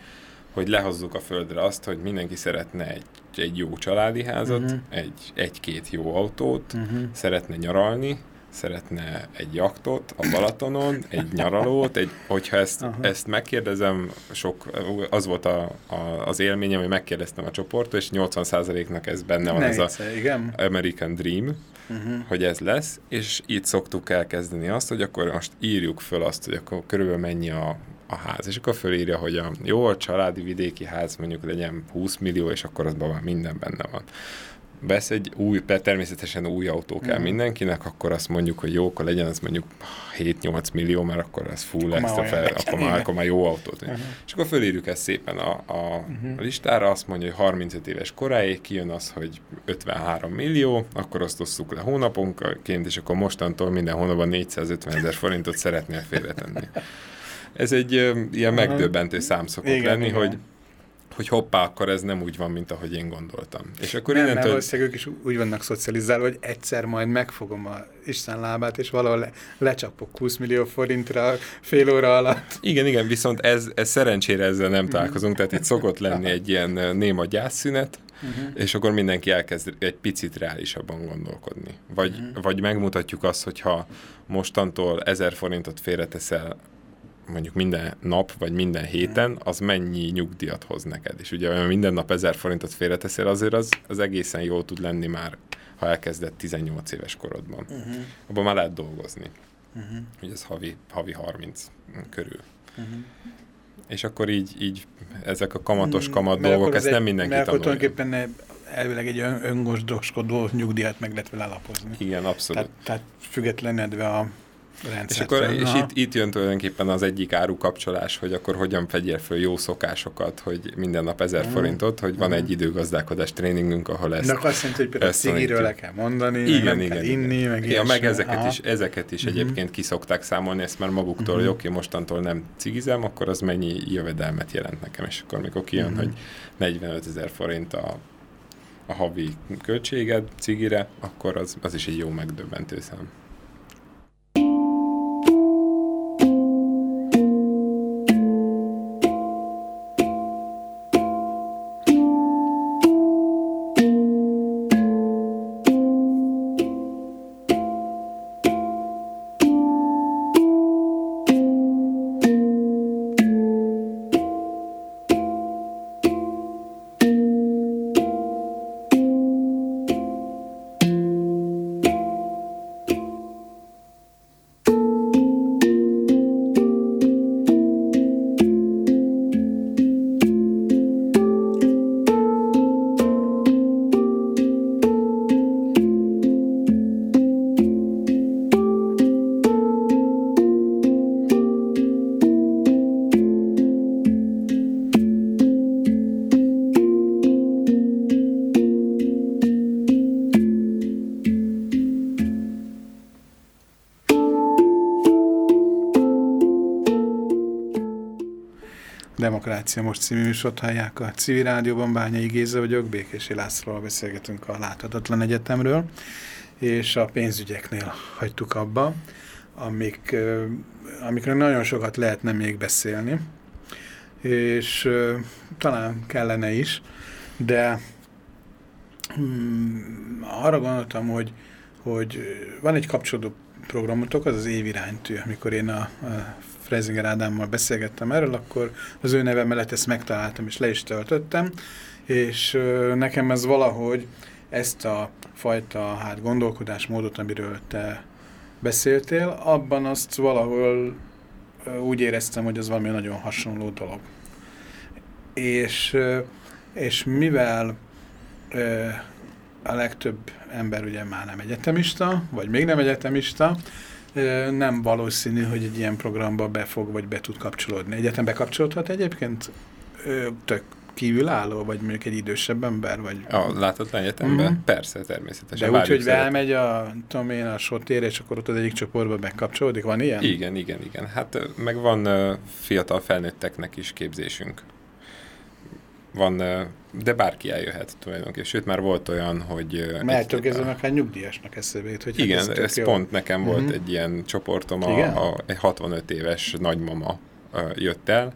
hogy lehozzuk a földre azt, hogy mindenki szeretne egy, egy jó családi házat, uh-huh. egy, egy-két jó autót, Uh-huh. szeretne nyaralni, szeretne egy jaktot a Balatonon, egy nyaralót, egy, hogyha ezt, Aha. ezt megkérdezem, sok, az volt a, a, az élményem, hogy megkérdeztem a csoportot, és 80%-nak ez benne van, ez a Egyszer, igen. American Dream, Uh-huh. hogy ez lesz, és itt szoktuk elkezdeni azt, hogy akkor most írjuk föl azt, hogy akkor körülbelül mennyi a, a ház, és akkor fölírja, hogy a jó a családi vidéki ház mondjuk legyen 20 millió, és akkor azban már minden benne van. Vesz egy új, természetesen új autó kell Mhm. mindenkinek, akkor azt mondjuk, hogy jó, akkor legyen az mondjuk 7-8 millió, mert akkor ez full Akkor extra fel, akkor már, akkor már jó autót. Uh-huh. És akkor fölírjuk ezt szépen a, a, a listára, azt mondja, hogy 35 éves koráig kijön az, hogy 53 millió, akkor azt osszuk le hónaponként, és akkor mostantól minden hónapban 450 ezer forintot szeretnél félretenni. Ez egy ö, ilyen megdöbbentő szám szokott Igen, lenni, igen. hogy hogy hoppá, akkor ez nem úgy van, mint ahogy én gondoltam. És akkor Nem, mert innentől... valószínűleg ők is úgy vannak szocializálva, hogy egyszer majd megfogom a Isten lábát, és valahol le, lecsapok 20 millió forintra fél óra alatt. Igen, igen, viszont ez, ez szerencsére ezzel nem találkozunk, tehát itt szokott lenni egy ilyen néma gyászszünet, Uh-huh. és akkor mindenki elkezd egy picit reálisabban gondolkodni. Vagy, Mhm. vagy megmutatjuk azt, hogyha mostantól 1000 forintot félreteszel mondjuk minden nap, vagy minden héten, az mennyi nyugdíjat hoz neked. És ugye olyan minden nap 1000 forintot félreteszel, azért az, az egészen jól tud lenni már, ha elkezdett 18 éves korodban. Uh-huh. Abban már lehet dolgozni. Uh-huh. Ugye ez havi, havi 30 körül. Uh-huh. És akkor így, így ezek a kamatos kamat Mert dolgok, ezt nem mindenki Mert tanulja. tulajdonképpen elvileg egy ön, öngosdoskodó nyugdíjat meg lehet vele alapozni. Igen, abszolút. Tehát, tehát függetlenedve a És, akkor, és itt, itt jön tulajdonképpen az egyik árukapcsolás, hogy akkor hogyan fegyél föl jó szokásokat, hogy minden nap 1000 Mhm. forintot, hogy van Mhm. egy időgazdálkodás tréningünk, ahol ezt... De akkor azt jelenti, hogy például cigiről le kell mondani, meg igen, nem igen, kell igen. inni, meg ja, meg ezeket Aha. is, ezeket is Mhm. egyébként ki szokták számolni, ezt már maguktól, Mhm. hogy oké, mostantól nem cigizem, akkor az mennyi jövedelmet jelent nekem, és akkor mikor kijön, Mhm. hogy 45 ezer forint a, a havi költséged cigire, akkor az, az is egy jó megdöbbentő szám. Demokrácia Most című műsort hallják. A Civil Rádióban, Bányai Géza vagyok, Békési Lászlóval beszélgetünk a Láthatatlan Egyetemről, és a pénzügyeknél hagytuk abba, amik, amikről nagyon sokat lehetne még beszélni, és talán kellene is, de hmm, arra gondoltam, hogy, hogy van egy kapcsolódó programotok, az az éviránytű, amikor én a, a Frezinger Ádámmal beszélgettem erről, akkor az ő neve mellett ezt megtaláltam, és le is töltöttem, és nekem ez valahogy ezt a fajta hát, gondolkodásmódot, amiről te beszéltél, abban azt valahol úgy éreztem, hogy ez valami nagyon hasonló dolog. És, és mivel a legtöbb ember ugye már nem egyetemista, vagy még nem egyetemista, nem valószínű, hogy egy ilyen programba be fog, vagy be tud kapcsolódni. Egyetembe kapcsolódhat egyébként tök kívülálló, vagy mondjuk egy idősebb ember? Vagy... A láthatatlan egyetemben? Mm. Persze, természetesen. De úgy, hogy elmegy a, tudom én, a sotér, és akkor ott az egyik csoportba bekapcsolódik, van ilyen? Igen, igen, igen. Hát meg van uh, fiatal felnőtteknek is képzésünk. Van, de bárki eljöhet tulajdonképpen. Sőt, már volt olyan, hogy... Mert ez akár nyugdíjasnak eszébe jut, hogy Igen, hát ez, ez pont nekem volt mhm. egy ilyen csoportom, a, a, egy 65 éves nagymama jött el,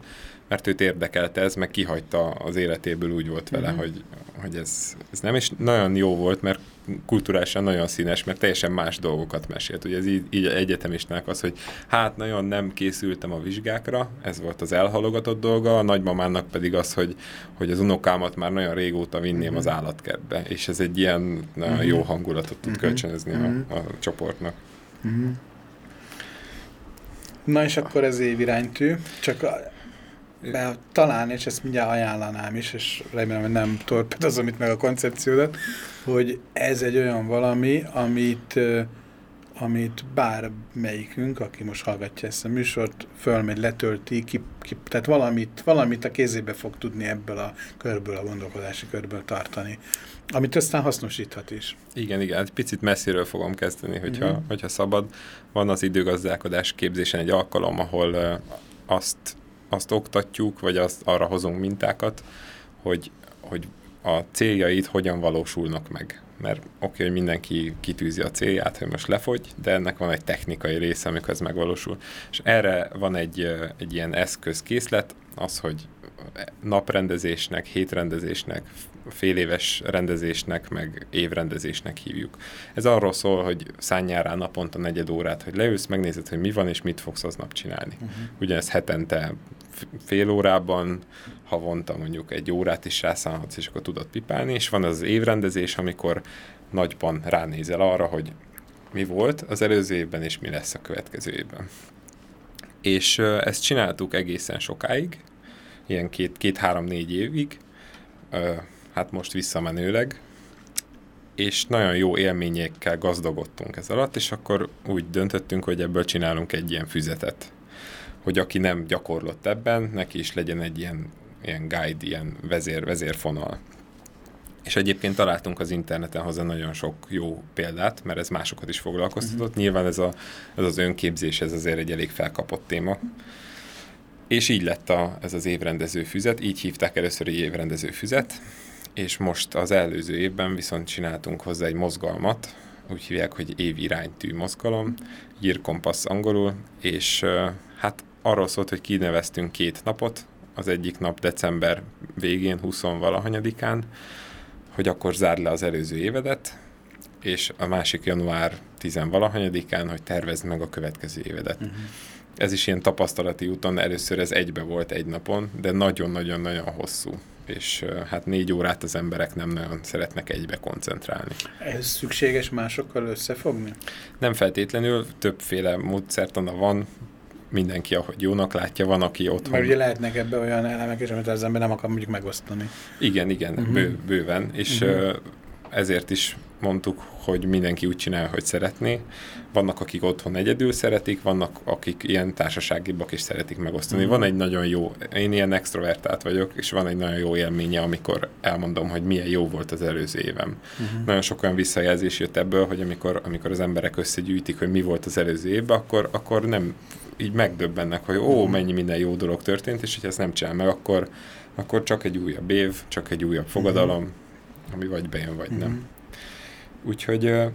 mert őt érdekelte ez, meg kihagyta az életéből, úgy volt vele, mm-hmm. hogy, hogy ez, ez nem, és nagyon jó volt, mert kulturálisan nagyon színes, mert teljesen más dolgokat mesélt. Ugye ez így, így egyetemisták az, hogy hát nagyon nem készültem a vizsgákra, ez volt az elhalogatott dolga, a nagymamának pedig az, hogy, hogy az unokámat már nagyon régóta vinném mm-hmm. az mhm. állatkertbe, és ez egy ilyen mm-hmm. jó hangulatot tud mm-hmm. kölcsönözni mm-hmm. a, a csoportnak. Mm-hmm. Na és akkor ez éviránytű, csak de talán, és ezt mindjárt ajánlanám is, és remélem, hogy nem torpedozom itt meg a koncepciódat, hogy ez egy olyan valami, amit, amit bármelyikünk, aki most hallgatja ezt a műsort, fölmegy, letölti, ki, ki, tehát valamit, valamit a kézébe fog tudni ebből a körből, a gondolkodási körből tartani, amit aztán hasznosíthat is. Igen, igen, egy picit messziről fogom kezdeni, hogyha, mm -hmm. hogyha szabad. Van az időgazdálkodás képzésen egy alkalom, ahol azt azt oktatjuk, vagy azt, arra hozunk mintákat, hogy, hogy a céljait hogyan valósulnak meg. Mert oké, okay, hogy mindenki kitűzi a célját, hogy most lefogy, de ennek van egy technikai része, amikor ez megvalósul. És erre van egy, egy ilyen eszközkészlet, az, hogy naprendezésnek, hétrendezésnek, fél éves rendezésnek, meg évrendezésnek hívjuk. Ez arról szól, hogy szálljál rá naponta negyed órát, hogy leülsz, megnézed, hogy mi van, és mit fogsz aznap csinálni. Uh-huh. Ugyanezt hetente fél órában, havonta mondjuk egy órát is rászállhatsz, és akkor tudod pipálni, és van az, évrendezés, amikor nagyban ránézel arra, hogy mi volt az előző évben, és mi lesz a következő évben. És ezt csináltuk egészen sokáig, ilyen két-három-négy két, évig, hát most visszamenőleg, és nagyon jó élményekkel gazdagodtunk ez alatt, és akkor úgy döntöttünk, hogy ebből csinálunk egy ilyen füzetet hogy aki nem gyakorlott ebben, neki is legyen egy ilyen, ilyen guide, ilyen vezér, vezérfonal. És egyébként találtunk az interneten hozzá nagyon sok jó példát, mert ez másokat is foglalkoztatott. Uh-huh. Nyilván ez, a, ez az önképzés, ez azért egy elég felkapott téma. És így lett a, ez az évrendező füzet, így hívták először egy évrendező füzet, és most az előző évben viszont csináltunk hozzá egy mozgalmat, úgy hívják, hogy éviránytű mozgalom, Year Compass angolul, és hát arról szólt, hogy kineveztünk két napot, az egyik nap december végén, 20 valahanyadikán, hogy akkor zár le az előző évedet, és a másik január 10 valahanyadikán, hogy tervezd meg a következő évedet. Uh-huh. Ez is ilyen tapasztalati úton, először ez egybe volt egy napon, de nagyon-nagyon-nagyon hosszú és hát négy órát az emberek nem nagyon szeretnek egybe koncentrálni. Ez szükséges másokkal összefogni? Nem feltétlenül, többféle módszertana van, mindenki, ahogy jónak látja, van, aki otthon... Mert ugye lehetnek ebbe olyan elemek is, amit az ember nem akar mondjuk megosztani. Igen, igen, uh-huh. bő, bőven, és uh-huh. ezért is mondtuk, hogy mindenki úgy csinál, hogy szeretné. Vannak, akik otthon egyedül szeretik, vannak, akik ilyen társaságibbak is szeretik megosztani. Uh-huh. Van egy nagyon jó, én ilyen extrovertált vagyok, és van egy nagyon jó élménye, amikor elmondom, hogy milyen jó volt az előző évem. Uh-huh. Nagyon sok olyan visszajelzés jött ebből, hogy amikor, amikor az emberek összegyűjtik, hogy mi volt az előző évben, akkor, akkor nem így megdöbbennek, hogy ó, uh-huh. mennyi minden jó dolog történt, és hogy ezt nem csinál meg, akkor, akkor csak egy újabb év, csak egy újabb fogadalom, uh-huh. ami vagy bejön, vagy uh-huh. nem. Úgyhogy uh,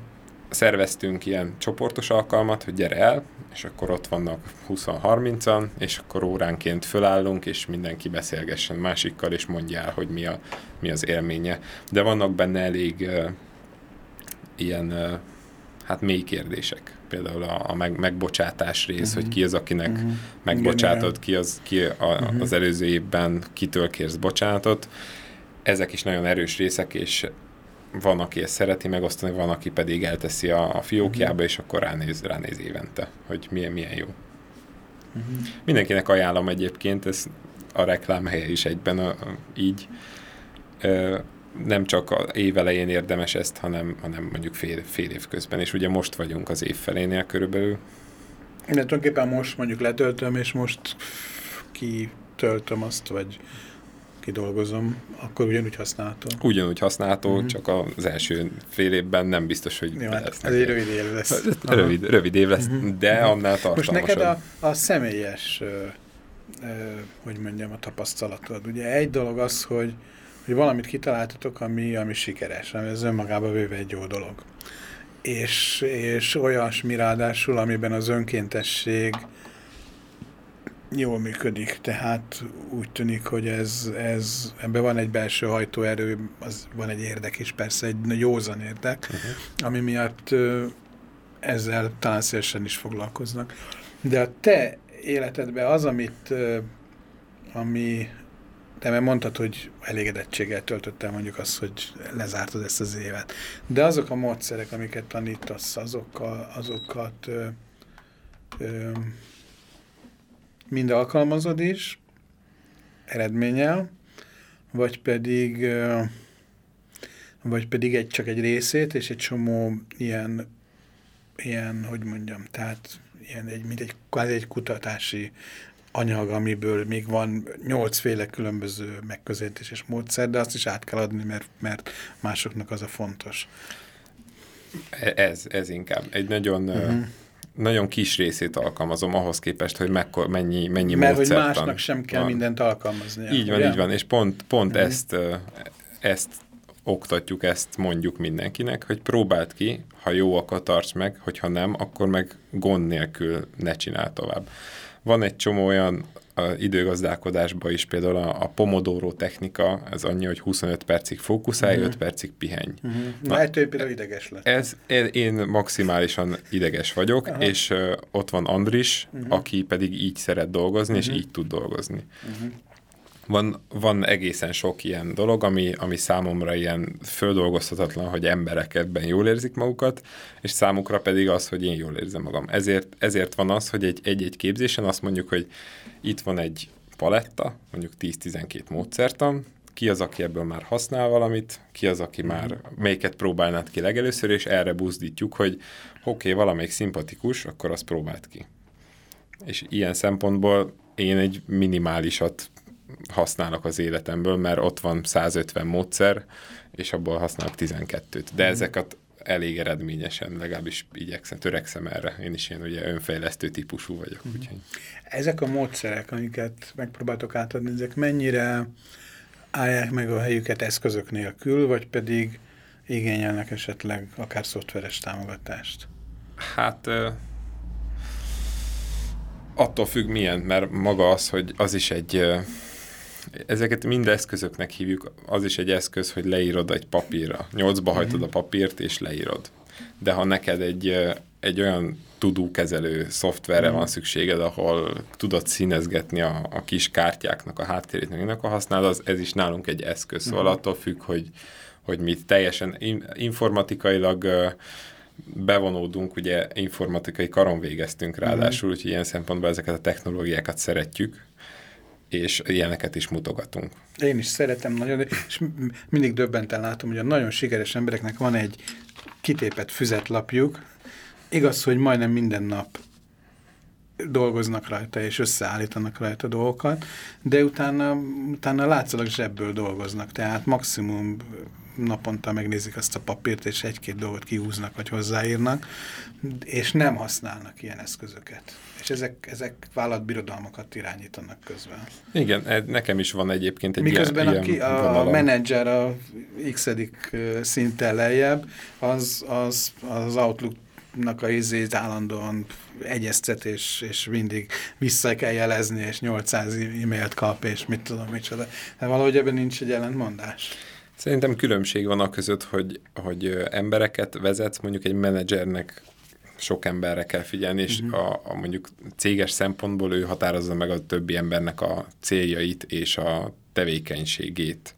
szerveztünk ilyen csoportos alkalmat, hogy gyere el, és akkor ott vannak 20-30-an, és akkor óránként fölállunk, és mindenki beszélgessen másikkal, és mondja el, hogy mi, a, mi az élménye. De vannak benne elég uh, ilyen hát mély kérdések. Például a, a meg, megbocsátás rész, uh-huh. hogy ki az, akinek uh-huh. megbocsátott, ki az, ki a, uh-huh. az előző évben kitől kérsz bocsánatot. Ezek is nagyon erős részek, és van, aki ezt szereti megosztani, van, aki pedig elteszi a, a fiókjába, uh-huh. és akkor ránéz, ránéz évente, hogy milyen, milyen jó. Uh-huh. Mindenkinek ajánlom egyébként, ez a reklám helye is egyben a, a, így. Ö, nem csak a év elején érdemes ezt, hanem, hanem mondjuk fél, fél év közben, és ugye most vagyunk az év felénél körülbelül. De tulajdonképpen most mondjuk letöltöm, és most kitöltöm azt, vagy kidolgozom, akkor ugyanúgy használható. Ugyanúgy használható, uh-huh. csak az első fél évben nem biztos, hogy Jó, lesz. Ez egy rövid év lesz. Rövid, rövid év lesz, uh-huh. de annál tartalmasabb. Most neked a, a személyes, ö, ö, hogy mondjam, a tapasztalatod. Ugye egy dolog az, hogy, hogy valamit kitaláltatok, ami, ami sikeres, ami az önmagában véve egy jó dolog. És, és olyasmi ráadásul, amiben az önkéntesség, jól működik, tehát úgy tűnik, hogy ez, ez, ebben van egy belső hajtóerő, az van egy érdek is, persze egy józan érdek, uh-huh. ami miatt ezzel talán szélesen is foglalkoznak. De a te életedben az, amit, ami, te mert mondtad, hogy elégedettséggel töltöttem mondjuk azt, hogy lezártad ezt az évet. De azok a módszerek, amiket tanítasz, azokkal, azokat ö, ö, mind alkalmazod is, eredménnyel, vagy pedig, vagy pedig egy, csak egy részét, és egy csomó ilyen, ilyen hogy mondjam, tehát ilyen egy, mint egy, kvázi egy kutatási anyag, amiből még van nyolcféle különböző megközelítés és módszer, de azt is át kell adni, mert, mert másoknak az a fontos. E, ez, ez inkább egy nagyon... Uh -huh nagyon kis részét alkalmazom ahhoz képest, hogy mekkor, mennyi, mennyi Mert hogy másnak sem kell van. mindent alkalmazni. Így van, ugye? így van, és pont, pont mm. ezt, ezt oktatjuk, ezt mondjuk mindenkinek, hogy próbáld ki, ha jó, akkor tarts meg, hogyha nem, akkor meg gond nélkül ne csinál tovább. Van egy csomó olyan a időgazdálkodásban is például a, a Pomodoro technika, ez annyi, hogy 25 percig fókuszálj, uh-huh. 5 percig pihenj. Uh-huh. Na, Na ettől például ideges lett. Ez, én maximálisan ideges vagyok, uh-huh. és uh, ott van Andris, uh-huh. aki pedig így szeret dolgozni, uh-huh. és így tud dolgozni. Uh-huh. Van, van egészen sok ilyen dolog, ami, ami számomra ilyen földolgozhatatlan, hogy emberek ebben jól érzik magukat, és számukra pedig az, hogy én jól érzem magam. Ezért, ezért van az, hogy egy-egy képzésen azt mondjuk, hogy itt van egy paletta, mondjuk 10-12 módszertan, ki az, aki ebből már használ valamit, ki az, aki már melyiket próbálnád ki legelőször, és erre buzdítjuk, hogy oké, okay, valamelyik szimpatikus, akkor azt próbált ki. És ilyen szempontból én egy minimálisat használok az életemből, mert ott van 150 módszer, és abból használok 12-t. De mm. ezeket elég eredményesen, legalábbis igyekszem, törekszem erre. Én is ilyen ugye önfejlesztő típusú vagyok. Mm. Úgyhogy. Ezek a módszerek, amiket megpróbáltok átadni, ezek mennyire állják meg a helyüket eszközök nélkül, vagy pedig igényelnek esetleg akár szoftveres támogatást? Hát attól függ milyen, mert maga az, hogy az is egy ezeket mind eszközöknek hívjuk, az is egy eszköz, hogy leírod egy papírra. Nyolcba hajtod a papírt, és leírod. De ha neked egy, egy olyan tudókezelő szoftverre mm. van szükséged, ahol tudod színezgetni a, a kis kártyáknak a háttérét, akkor használod, az, ez is nálunk egy eszköz. Szóval mm. attól függ, hogy, hogy mit teljesen informatikailag bevonódunk, ugye informatikai karon végeztünk ráadásul, úgyhogy ilyen szempontból ezeket a technológiákat szeretjük, és ilyeneket is mutogatunk. Én is szeretem nagyon, és mindig döbbenten látom, hogy a nagyon sikeres embereknek van egy kitépett füzetlapjuk. Igaz, hogy majdnem minden nap dolgoznak rajta, és összeállítanak rajta dolgokat, de utána, utána látszólag zsebből dolgoznak, tehát maximum naponta megnézik azt a papírt, és egy-két dolgot kihúznak, vagy hozzáírnak, és nem használnak ilyen eszközöket. És ezek, ezek vállalatbirodalmakat irányítanak közben. Igen, nekem is van egyébként egy Miközben ilyen, aki, a, a menedzser a x szinten lejjebb, az, az, az Outlook nak a izét állandóan egyeztet, és, és mindig vissza kell jelezni, és 800 e-mailt kap, és mit tudom, micsoda. De valahogy ebben nincs egy ellentmondás. Szerintem különbség van a között, hogy, hogy embereket vezet, mondjuk egy menedzsernek sok emberre kell figyelni, és uh-huh. a, a mondjuk céges szempontból ő határozza meg a többi embernek a céljait és a tevékenységét.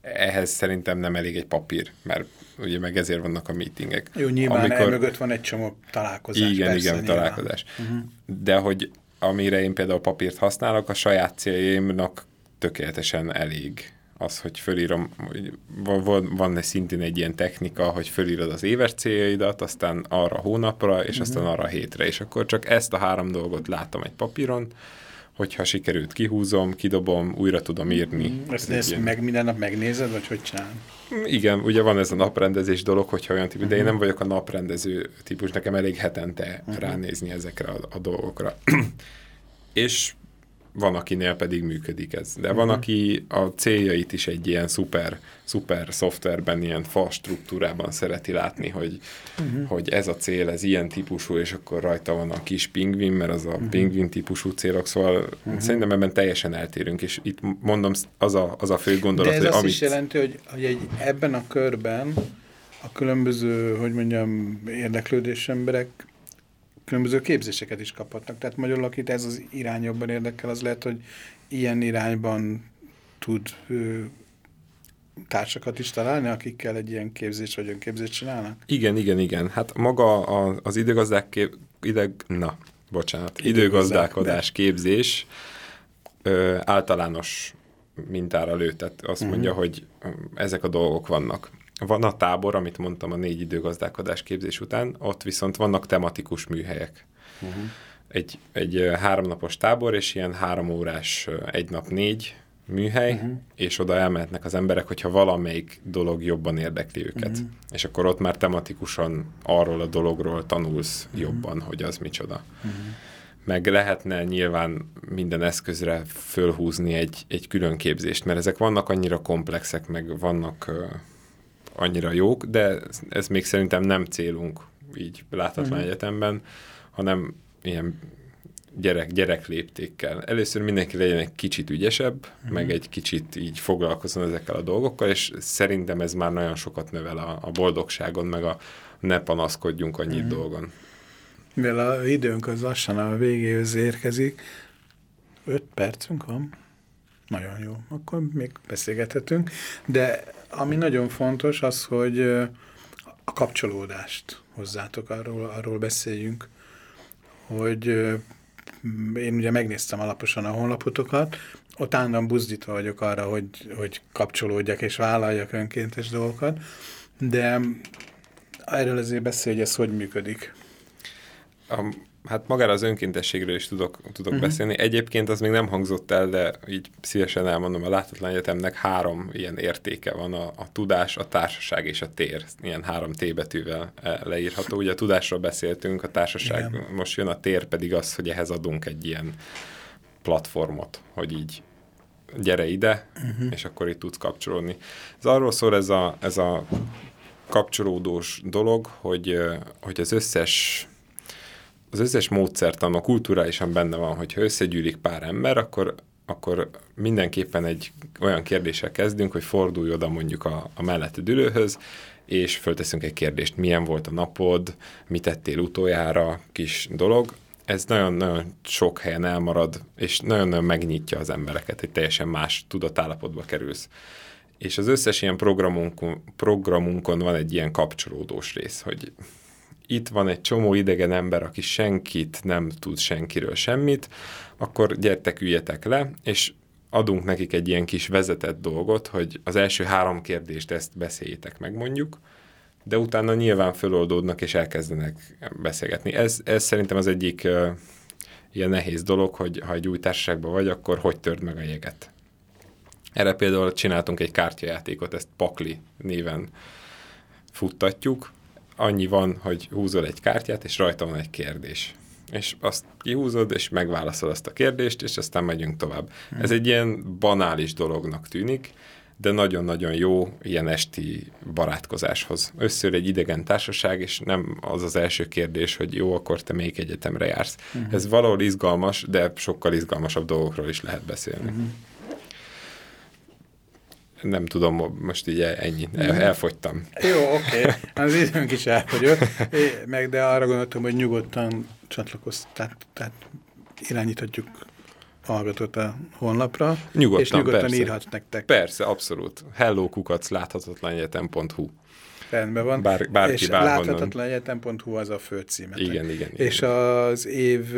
Ehhez szerintem nem elég egy papír, mert ugye meg ezért vannak a meetingek. Jó, nyilván Amikor... mögött van egy csomó találkozás. Igen, persze, igen, nyilván. találkozás. Uh-huh. De hogy amire én például papírt használok, a saját céljaimnak tökéletesen elég az, hogy fölírom, van, van -e szintén egy ilyen technika, hogy fölírod az éves céljaidat, aztán arra a hónapra, és uh-huh. aztán arra a hétre, és akkor csak ezt a három dolgot látom egy papíron, hogyha sikerült, kihúzom, kidobom, újra tudom írni. Mm, ezt, ezt meg minden nap megnézed, vagy hogy csinál? Igen, ugye van ez a naprendezés dolog, hogyha olyan típus, uh-huh. de én mhm. nem vagyok a naprendező típus, nekem elég hetente uh-huh. ránézni ezekre a, a dolgokra. és van, akinél pedig működik ez. De van, mhm. aki a céljait is egy ilyen szuper, szuper szoftverben, ilyen fa struktúrában szereti látni, hogy, uh-huh. hogy ez a cél, ez ilyen típusú, és akkor rajta van a kis pingvin, mert az a uh-huh. pingvin típusú célok, szóval uh-huh. szerintem ebben teljesen eltérünk, és itt mondom, az a, az a fő gondolat, De ez hogy azt amit... is jelenti, hogy, hogy egy, ebben a körben a különböző, hogy mondjam, érdeklődés emberek különböző képzéseket is kaphatnak. Tehát magyarul, akit ez az irány jobban érdekel, az lehet, hogy ilyen irányban tud ő, társakat is találni, akikkel egy ilyen képzés vagy önképzést csinálnak? Igen, igen, igen. Hát maga a, az időgazdák kép, ideg, na, bocsánat, időgazdálkodás képzés ö, általános mintára lő, tehát azt uh mhm. -huh. mondja, hogy ezek a dolgok vannak. Van a tábor, amit mondtam a négy időgazdálkodás képzés után, ott viszont vannak tematikus műhelyek. Uh-huh. Egy, egy háromnapos tábor, és ilyen három órás, egy nap négy műhely, uh-huh. és oda elmehetnek az emberek, hogyha valamelyik dolog jobban érdekli őket. Uh-huh. És akkor ott már tematikusan arról a dologról tanulsz uh-huh. jobban, hogy az micsoda. Uh-huh. Meg lehetne nyilván minden eszközre fölhúzni egy, egy külön képzést, mert ezek vannak annyira komplexek, meg vannak annyira jók, de ez még szerintem nem célunk így láthatatlan uh-huh. egyetemben, hanem ilyen gyerek, gyerek léptékkel. Először mindenki legyen egy kicsit ügyesebb, uh-huh. meg egy kicsit így foglalkozon ezekkel a dolgokkal, és szerintem ez már nagyon sokat növel a, a boldogságon, meg a ne panaszkodjunk annyit uh-huh. dolgon. Mivel a időnk az lassan a végéhez érkezik, öt percünk van. Nagyon jó. Akkor még beszélgethetünk. De ami nagyon fontos az, hogy a kapcsolódást hozzátok, arról, arról beszéljünk, hogy én ugye megnéztem alaposan a honlapotokat, ott állandóan buzdítva vagyok arra, hogy, hogy kapcsolódjak és vállaljak önkéntes dolgokat, de erről azért beszélj, hogy ez hogy működik. Hát magára az önkéntességről is tudok, tudok uh-huh. beszélni. Egyébként az még nem hangzott el, de így szívesen elmondom, a Láthatatlan Egyetemnek három ilyen értéke van, a, a tudás, a társaság és a tér. Ilyen három T betűvel e, leírható. Ugye a tudásról beszéltünk, a társaság Igen. most jön, a tér pedig az, hogy ehhez adunk egy ilyen platformot, hogy így gyere ide, uh-huh. és akkor itt tudsz kapcsolódni. Ez arról szól ez a, ez a kapcsolódós dolog, hogy, hogy az összes az összes módszertan a kulturálisan benne van, hogyha összegyűlik pár ember, akkor, akkor mindenképpen egy olyan kérdéssel kezdünk, hogy fordulj oda mondjuk a, a melletted ülőhöz, és fölteszünk egy kérdést, milyen volt a napod, mit tettél utoljára, kis dolog. Ez nagyon-nagyon sok helyen elmarad, és nagyon-nagyon megnyitja az embereket, egy teljesen más tudatállapotba kerülsz. És az összes ilyen programunkon, programunkon van egy ilyen kapcsolódós rész, hogy itt van egy csomó idegen ember, aki senkit nem tud senkiről semmit, akkor gyertek, üljetek le, és adunk nekik egy ilyen kis vezetett dolgot, hogy az első három kérdést ezt beszéljétek meg mondjuk, de utána nyilván föloldódnak és elkezdenek beszélgetni. Ez, ez szerintem az egyik uh, ilyen nehéz dolog, hogy ha egy új társaságban vagy, akkor hogy törd meg a jeget. Erre például csináltunk egy kártyajátékot, ezt Pakli néven futtatjuk. Annyi van, hogy húzol egy kártyát, és rajta van egy kérdés. És azt kihúzod, és megválaszol azt a kérdést, és aztán megyünk tovább. Hmm. Ez egy ilyen banális dolognak tűnik, de nagyon-nagyon jó ilyen esti barátkozáshoz. Összör egy idegen társaság, és nem az az első kérdés, hogy jó, akkor te még egyetemre jársz. Uh-huh. Ez valahol izgalmas, de sokkal izgalmasabb dolgokról is lehet beszélni. Uh-huh. Nem tudom, most így ennyi, el, elfogytam. Jó, oké, okay. az időnk is elfogyott, meg de arra gondoltam, hogy nyugodtan csatlakozz, tehát, tehát irányíthatjuk hallgatott a honlapra, nyugodtan, és nyugodtan persze. írhatsz nektek. Persze, abszolút. Hello kukac láthatatlanegyetem.hu Rendben van. Bár, bárki és láthatatlanegyetem.hu az a főcímet. Igen, igen, igen. És az év,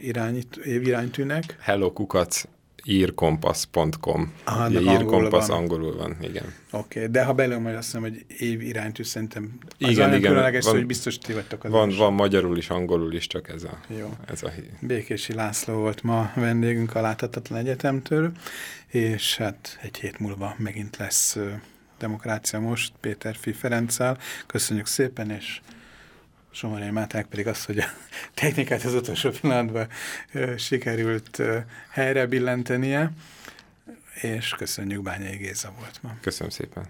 irányít, év iránytűnek? Hello kukac írkompasz.com. Aha, Ugye írkompasz angolul van, igen. Oké, okay, de ha belőle majd azt mondom, hogy év iránytű, szerintem az igen, igen, különleges, van, hogy biztos ti vagytok az van, van magyarul is, angolul is, csak ez a... Jó. Ez a... Békési László volt ma vendégünk a Láthatatlan Egyetemtől, és hát egy hét múlva megint lesz Demokrácia Most Péter Fi Ferenccel. Köszönjük szépen, és Somorjai Máták pedig az, hogy a technikát az utolsó pillanatban sikerült helyre billentenie, és köszönjük Bányai Géza volt ma. Köszönöm szépen.